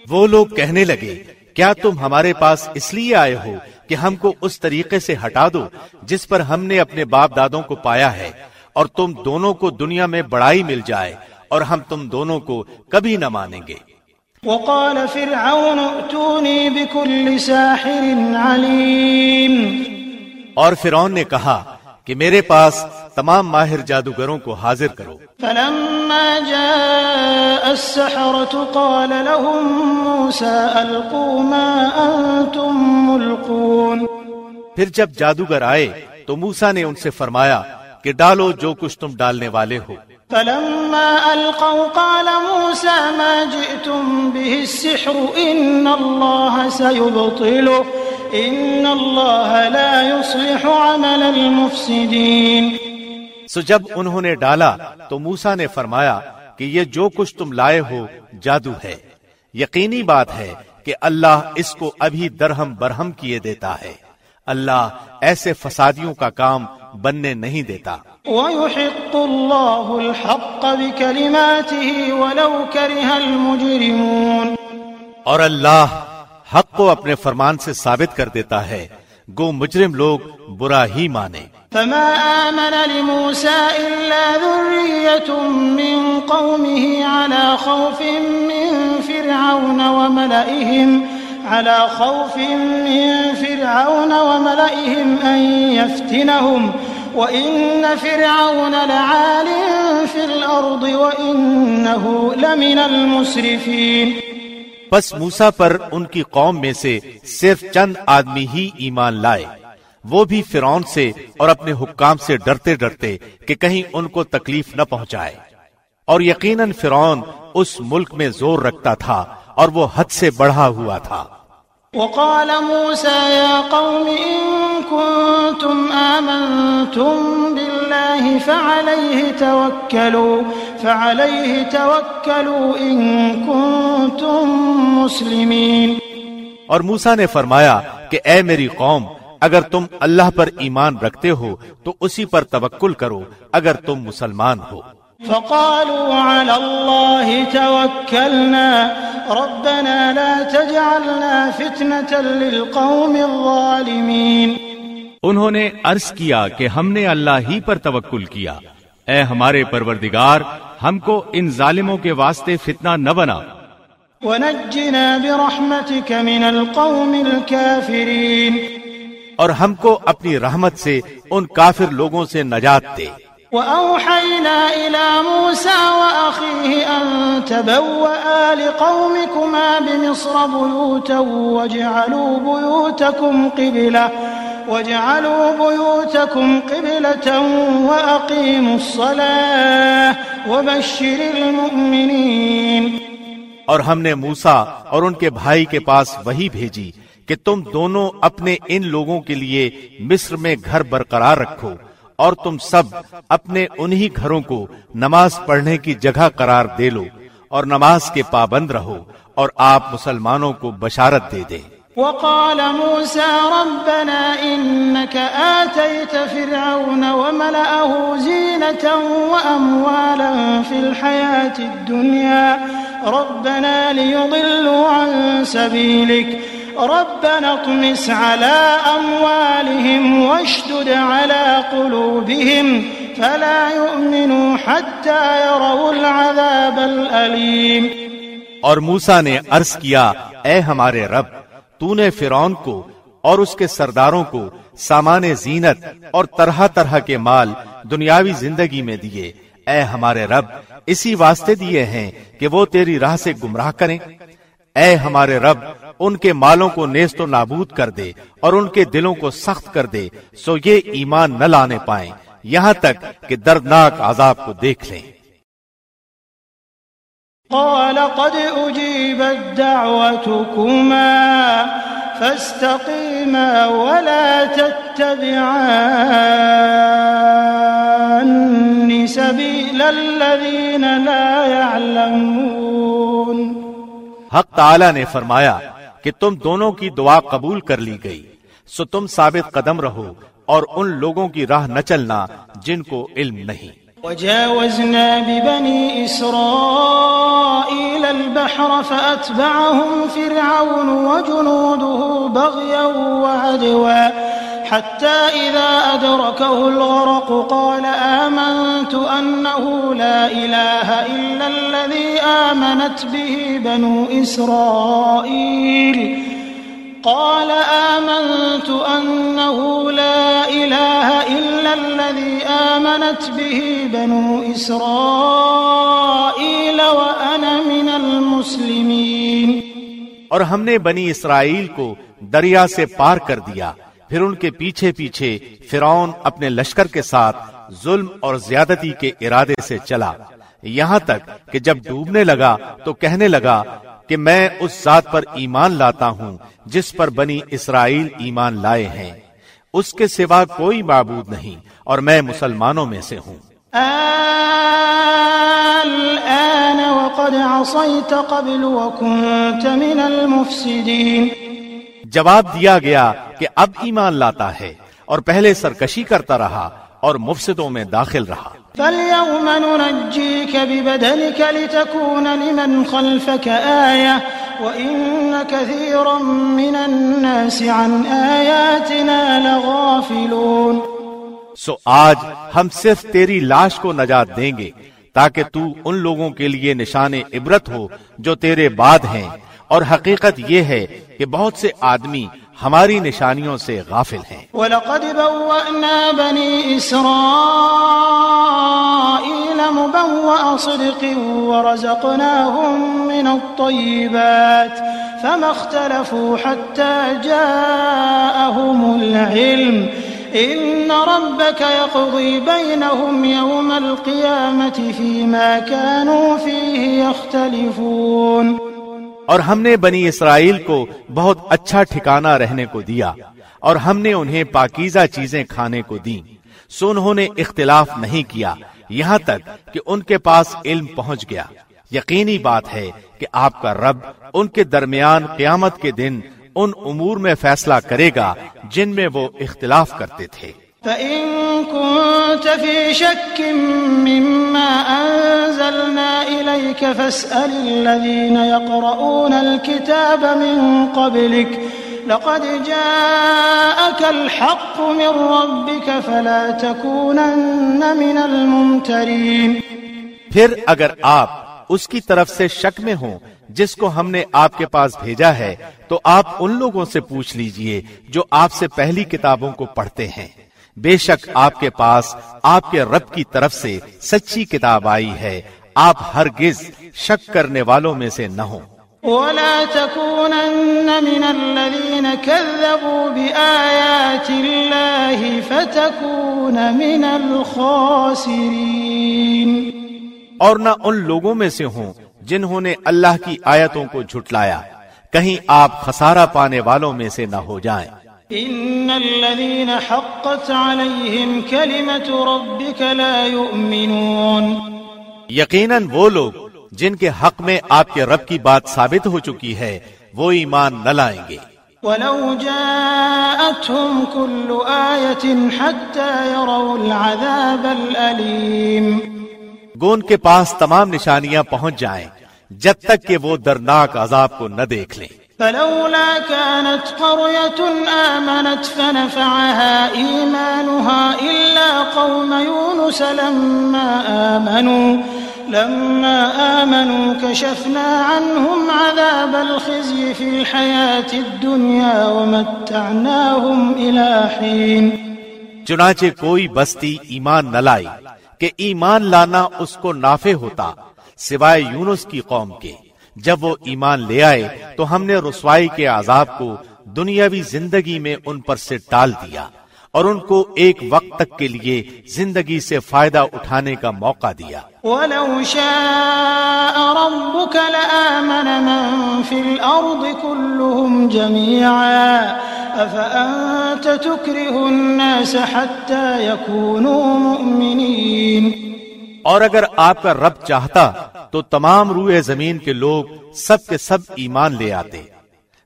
وہ لوگ کہنے لگے، کیا تم ہمارے پاس اس لیے آئے ہو کہ ہم کو اس طریقے سے ہٹا دو جس پر ہم نے اپنے باپ دادوں کو پایا ہے اور تم دونوں کو دنیا میں بڑائی مل جائے اور ہم تم دونوں کو کبھی نہ مانیں گے۔ وقال فرعون ائتوني بكل ساحر عليم اور فرعون نے کہا کہ میرے پاس تمام ماہر جادوگروں کو حاضر کرو۔ فلما جاء السحرة قال لهم موسى ألقوا ما أنتم ملقون۔ پھر جب جادوگر آئے تو موسا نے ان سے فرمایا کہ ڈالو جو کچھ تم ڈالنے والے ہو۔ فلما ألقوا قال موسى ما جئتم به السحر إن الله سيبطله، إن الله لا يصلح عمل المفسدين. سو جب انہوں نے ڈالا تو موسا نے فرمایا کہ یہ جو کچھ تم لائے ہو جادو ہے۔ یقینی بات ہے کہ اللہ اس کو ابھی درہم برہم کیے دیتا ہے۔ اللہ ایسے فسادیوں کا کام بننے نہیں دیتا۔ ويحق الله الحق بكلماته ولو كره المجرمون۔ اور اللہ حق کو اپنے فرمان سے ثابت کر دیتا ہے۔ گو مجرم لوگ برا ہی مانے۔ فما آمن لموسى إلا ذرية من قومه على خوف من فرعون وملئهم على خوف من فرعون وملئهم أن يفتنهم وإن فرعون لعال في الأرض وإنه لمن المسرفين. بس موسا پر ان کی قوم میں سے صرف چند آدمی ہی ایمان لائے۔ وہ بھی فرعون سے اور اپنے حکام سے ڈرتے ڈرتے کہ کہیں ان کو تکلیف نہ پہنچائے۔ اور یقیناً فرعون اس ملک میں زور رکھتا تھا اور وہ حد سے بڑھا ہوا تھا۔ وقال موسى يا قوم إن كنتم آمنتم بالله فعليه توكلوا فعليه توكلوا إن كنتم مسلمين۔ اور موسا نے فرمایا کہ اے میری قوم اگر تم اللہ پر ایمان رکھتے ہو تو اسی پر توکل کرو اگر تم مسلمان ہو۔ فقالوا على الله توكلنا. ربنا لا تجعلنا فتنة للقوم الظالمين. انہوں نے عرض کیا کہ ہم نے اللہ ہی پر توکل کیا۔ اے ہمارے پروردگار ہم کو ان ظالموں کے واسطے فتنہ نہ بنا۔ ونجنا برحمتك من القوم الكافرين. اور ہم کو اپنی رحمت سے ان کافر لوگوں سے نجات دے۔ وأوحينا إلى موسى وأخيه أن تبوأ لقومكما بمصر بيوتا واجعلوا بيوتكم قبلة، واجعلوا بيوتكم قبلة وأقيموا الصلاة وبشر المؤمنين. اور ہم نے موسا اور ان کے بھائی کے پاس وہی بھیجی کہ تم دونوں اپنے ان لوگوں کے لیے مصر میں گھر برقرار رکھو۔ اور تم سب اپنے انہی گھروں کو نماز پڑھنے کی جگہ قرار دے لو اور نماز کے پابند رہو اور آپ مسلمانوں کو بشارت دے دیں۔ وقال موسى ربنا إنك آتيت فرعون وملأه زينة وأموالا في الحياة الدنيا، ربنا ليضلوا عن سبيلك. ربنا اطمس على أموالهم واشدد على قلوبهم فلا يؤمنوا حتى يروا العذاب الأليم اور موسا نے عرض کیا، اے ہمارے رب تو نے فرعون کو اور اس کے سرداروں کو سامان زینت اور طرح طرح کے مال دنیاوی زندگی میں دیے۔ اے ہمارے رب، اسی واسطے دیے ہیں کہ وہ تیری راہ سے گمراہ کریں۔ اے ہمارے رب ان کے مالوں کو نیست و نابود کر دے اور ان کے دلوں کو سخت کر دے سو یہ ایمان نہ لانے پائیں۔ یہاں تک کہ دردناک عذاب کو دیکھ لیں۔ قال قد أجيبت دعوتكما فاستقيما ولا تتبعان سبيل الذين لا يعلمون۔ حق تعالی نے فرمایا کہ تم دونوں کی دعا قبول کر لی گئی۔ سو تم ثابت قدم رہو اور ان لوگوں کی راہ نہ چلنا جن کو علم نہیں۔ وجاوزنا ببني إسرائيل البحر فأتبعهم فرعون وجنوده بغيا وعدوا۔ حتى إذا أدركه الغرق قال آمنت أنه لا إله إلا الذي آمنت به بنو إسرائيل. قال آمنت أنه لا إله إلا الذي آمنت به بنو إسرائيل وأنا من المسلمين. اور ہم نے بنی اسرائیل کو دریا سے پار کر دیا۔ پھر ان کے پیچھے پیچھے فرعون اپنے لشکر کے ساتھ ظلم اور زیادتی کے ارادے سے چلا۔ یہاں تک کہ جب ڈوبنے لگا تو کہنے لگا کہ میں اس ذات پر ایمان لاتا ہوں جس پر بنی اسرائیل ایمان لائے ہیں۔ اس کے سوا کوئی معبود نہیں اور میں مسلمانوں میں سے ہوں۔ وقد عصيت قبل وكنت من المفسدين۔ جواب دیا گیا کہ اب ایمان لاتا ہے اور پہلے سرکشی کرتا رہا اور مفسدوں میں داخل رہا۔ فاليوم ننجيك ببدنك لتكون لمن خلفك آية وإن كثيرا من الناس عن آياتنا لغافلون۔ سو آج ہم صرف تیری لاش کو نجات دیں گے تاکہ تو ان لوگوں کے لیے نشان عبرت ہو جو تیرے بعد ہیں۔ اور حقیقت یہ ہے کہ بہت سے آدمی ہماری نشانیوں سے غافل ہیں۔ وَلَقَدْ بَوَّأْنَا بَنِي إِسْرَائِيلَ مُبَوَّأَ صِدْقٍ وَرَزَقْنَاهُمْ مِنَ الطَّيِّبَاتِ فَمَا اخْتَلَفُوا حَتَّى جَاءَهُمُ الْعِلْمِ إِنَّ رَبَّكَ يَقْضِي بَيْنَهُمْ يَوْمَ الْقِيَامَةِ فِيمَا كَانُوا فِيهِ يَخْتَلِفُونَ اور ہم نے بنی اسرائیل کو بہت اچھا ٹھکانہ رہنے کو دیا اور ہم نے انہیں پاکیزہ چیزیں کھانے کو دی سو انہوں نے اختلاف نہیں کیا۔ یہاں تک کہ ان کے پاس علم پہنچ گیا۔ یقینی بات ہے کہ آپ کا رب ان کے درمیان قیامت کے دن ان امور میں فیصلہ کرے گا جن میں وہ اختلاف کرتے تھے۔ فإن كنت في شك مما أنزلنا إليك فاسأل الذين يقرؤون الكتاب من قبلك لقد جاءك الحق من ربك فلا تكونن من الممترين پھر اگر آپ اس کی طرف سے شک میں ہوں جس کو ہم نے آپ کے پاس بھیجا ہے تو آپ ان لوگوں سے پوچھ لیجیے جو آپ سے پہلی کتابوں کو پڑھتے ہیں۔ بے شک آپ کے پاس آپ کے رب کی طرف سے سچی کتاب آئی ہے۔ آپ ہرگز شک کرنے والوں میں سے نہ ہوں۔ ولا تكونن من الذين كذبوا بآيات الله فتكون من الخاسرين۔ اور نہ ان لوگوں میں سے ہوں جنہوں نے اللہ کی آیتوں کو جھٹلایا۔ کہیں آپ خسارہ پانے والوں میں سے نہ ہو جائیں۔ ان الذين حقت عليهم كلمه ربك لا يؤمنون۔ یقیناً وہ لوگ جن کے حق میں آپ کے رب کی بات ثابت ہو چکی ہے وہ ایمان نہ لائیں گے۔ ولو جاءتهم كل آية حتى يروا العذاب الأليم۔ گون کے پاس تمام نشانیاں پہنچ جائیں جب تک کہ وہ درناک عذاب کو نہ دیکھ لیں۔ فلولا كانت قرية آمنت فنفعها إيمانها إلا قوم يونس لما آمنوا لما آمنوا كشفنا عنهم عذاب الخزي في الحياة الدنيا ومتعناهم إلى حين. چنانچہ کوئی بستی ایمان نہ لائی کہ ایمان لانا اس کو نافع ہوتا، سوائے یونس کی قوم کے۔ جب وہ ایمان لے آئے تو ہم نے رسوائی کے عذاب کو دنیاوی زندگی میں ان پر سے ٹال دیا اور ان کو ایک وقت تک کے لیے زندگی سے فائدہ اٹھانے کا موقع دیا۔ ولو شاء ربك لآمن من في الأرض كلهم جميعا أفأنت تكره الناس حتى يكونوا مؤمنين اور اگر آپ کا رب چاہتا تو تمام روئے زمین کے لوگ سب کے سب ایمان لے آتے۔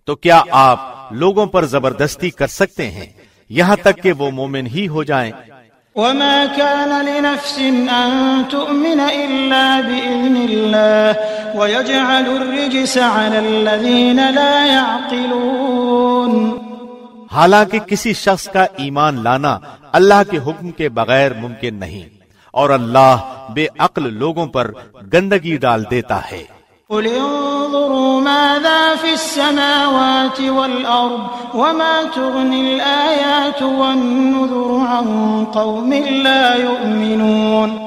تو کیا آپ لوگوں پر زبردستی کر سکتے ہیں؟ یہاں تک کہ وہ مومن ہی ہو جائیں۔ وما كان لنفس أن تؤمن إلا بإذن الله ويجعل الرجس على الذين لا يعقلون۔ حالانکہ کسی شخص کا ایمان لانا اللہ کے حکم کے بغیر ممکن نہیں۔ اور اللہ بے عقل لوگوں پر گندگی ڈال دیتا ہے۔ قل انظروا ماذا في السماوات والأرض وما تغني الآيات والنذر عن قوم لا يؤمنون۔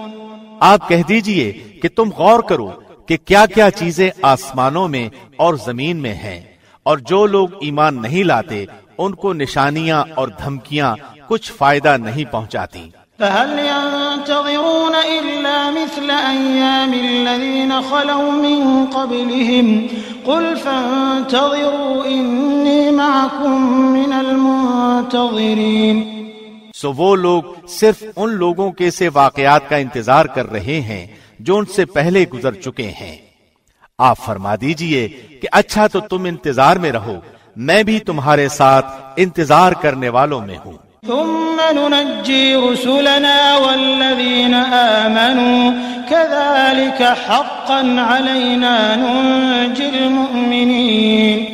آپ کہہ دیجیے کہ تم غور کرو کہ کیا کیا چیزیں آسمانوں میں اور زمین میں ہیں۔ اور جو لوگ ایمان نہیں لاتے ان کو نشانیاں اور دھمکیاں کچھ فائدہ نہیں پہنچاتی۔ فهل ينتظرون إلا مثل أيام الذين خلوا من قبلهم؟ قل فانتظروا، إني معكم من المنتظرين. سو وہ لوگ صرف ان لوگوں کے سے واقعات کا انتظار کر رہے ہیں جو ان سے پہلے گزر چکے ہیں۔ آپ فرما دیجیے کہ اچھا تو تم انتظار میں رہو، میں بھی تمہارے ساتھ انتظار کرنے والوں میں ہوں۔ ثم ننجي رسلنا والذين آمنوا كذلك حقا علينا ننجي المؤمنين.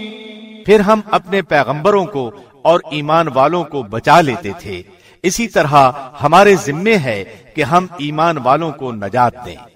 پھر ہم اپنے پیغمبروں کو اور ایمان والوں کو بچا لیتے تھے۔ اسی طرح ہمارے ذمے ہے کہ ہم ایمان والوں کو نجات دیں۔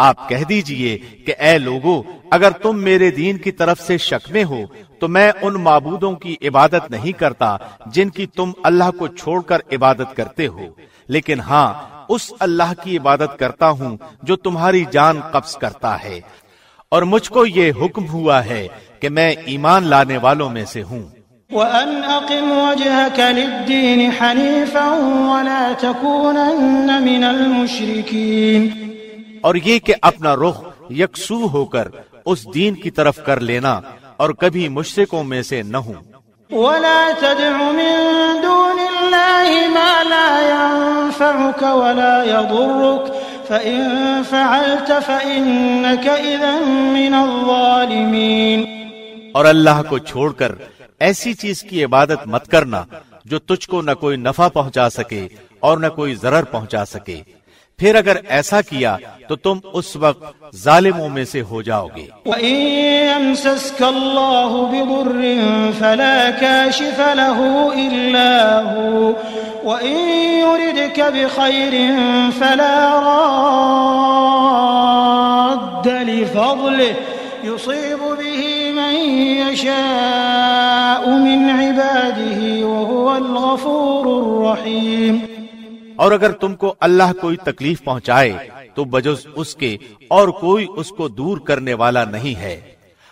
آپ کہہ دیجیے کہ اے لوگو، اگر تم میرے دین کی طرف سے شک میں ہو، تو میں ان معبودوں کی عبادت نہیں کرتا جن کی تم اللہ کو چھوڑ کر عبادت کرتے ہو۔ لیکن ہاں اس اللہ کی عبادت کرتا ہوں جو تمہاری جان قبض کرتا ہے۔ اور مجھ کو یہ حکم ہوا ہے کہ میں ایمان لانے والوں میں سے ہوں۔ وأن أقم وجهك للدين حنيفا ولا تكونن من المشركين اور یہ کہ اپنا رخ یکسو ہو کر اس دین کی طرف کر لینا اور کبھی مشرکوں میں سے نہ ہوں۔ ولا تدع من دون الله ما لا ينفعك ولا يضرك فإن فعلت فإنك إذا من الظالمين (laughs) اور اللہ کو چھوڑ کر ایسی چیز کی عبادت مت کرنا جو تجھ کو نہ کوئی نفع پہنچا سکے اور نہ کوئی ضرر پہنچا سکے۔ پھر اگر ایسا کیا تو تم اس وقت ظالموں میں سے ہو جاؤ گے۔ فلا كاشف له إلا هو وإن يردك بخير فلا راد لفضله يصيب به من يشاء من عباده وهو الغفور الرحيم اور اگر تم کو اللہ کوئی تکلیف پہنچائے، تو بجز اس کے اور کوئی اس کو دور کرنے والا نہیں ہے۔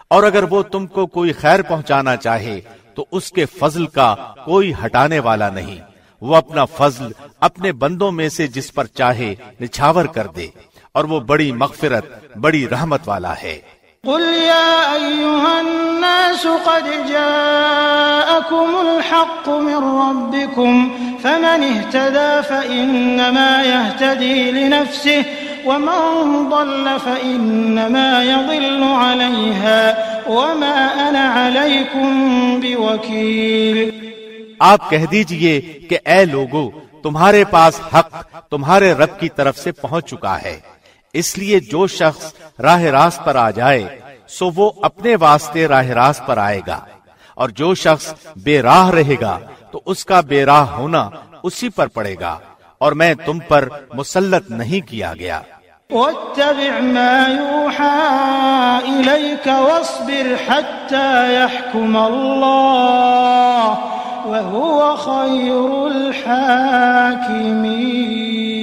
اور اگر وہ تم کو کوئی خیر پہنچانا چاہے، تو اس کے فضل کا کوئی ہٹانے والا نہیں۔ وہ اپنا فضل اپنے بندوں میں سے جس پر چاہے، نچھاور کر دے۔ اور وہ بڑی مغفرت، بڑی رحمت والا ہے۔ قل يا أيها الناس قد جاءكم الحق من ربكم، فمن اهتدى فإنما يهتدي لنفسه، ومن ضل فإنما يضل عليها، وما أنا عليكم بوكيل. آپ کہہ دیجیے کہ اے لوگو، تمہارے پاس حق تمہارے رب کی طرف سے پہنچ چکا ہے۔ اس لیے جو شخص راہ راست پر آ جائے، سو وہ اپنے واسطے راہ راست پر آئے گا۔ اور جو شخص بے راہ رہے گا، تو اس کا بے راہ ہونا اسی پر پڑے گا۔ اور میں تم پر مسلط نہیں کیا گیا۔ واتبع ما يوحى إليك واصبر حتى يحكم الله وهو خير الحاكمين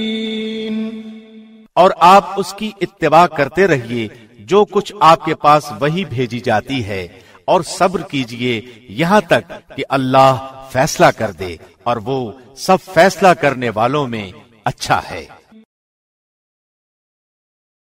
اور آپ اس کی اتباع کرتے رہیے، جو کچھ آپ کے پاس وہی بھیجی جاتی ہے۔ اور صبر کیجیے یہاں تک کہ اللہ فیصلہ کر دے، اور وہ سب فیصلہ کرنے والوں میں اچھا ہے۔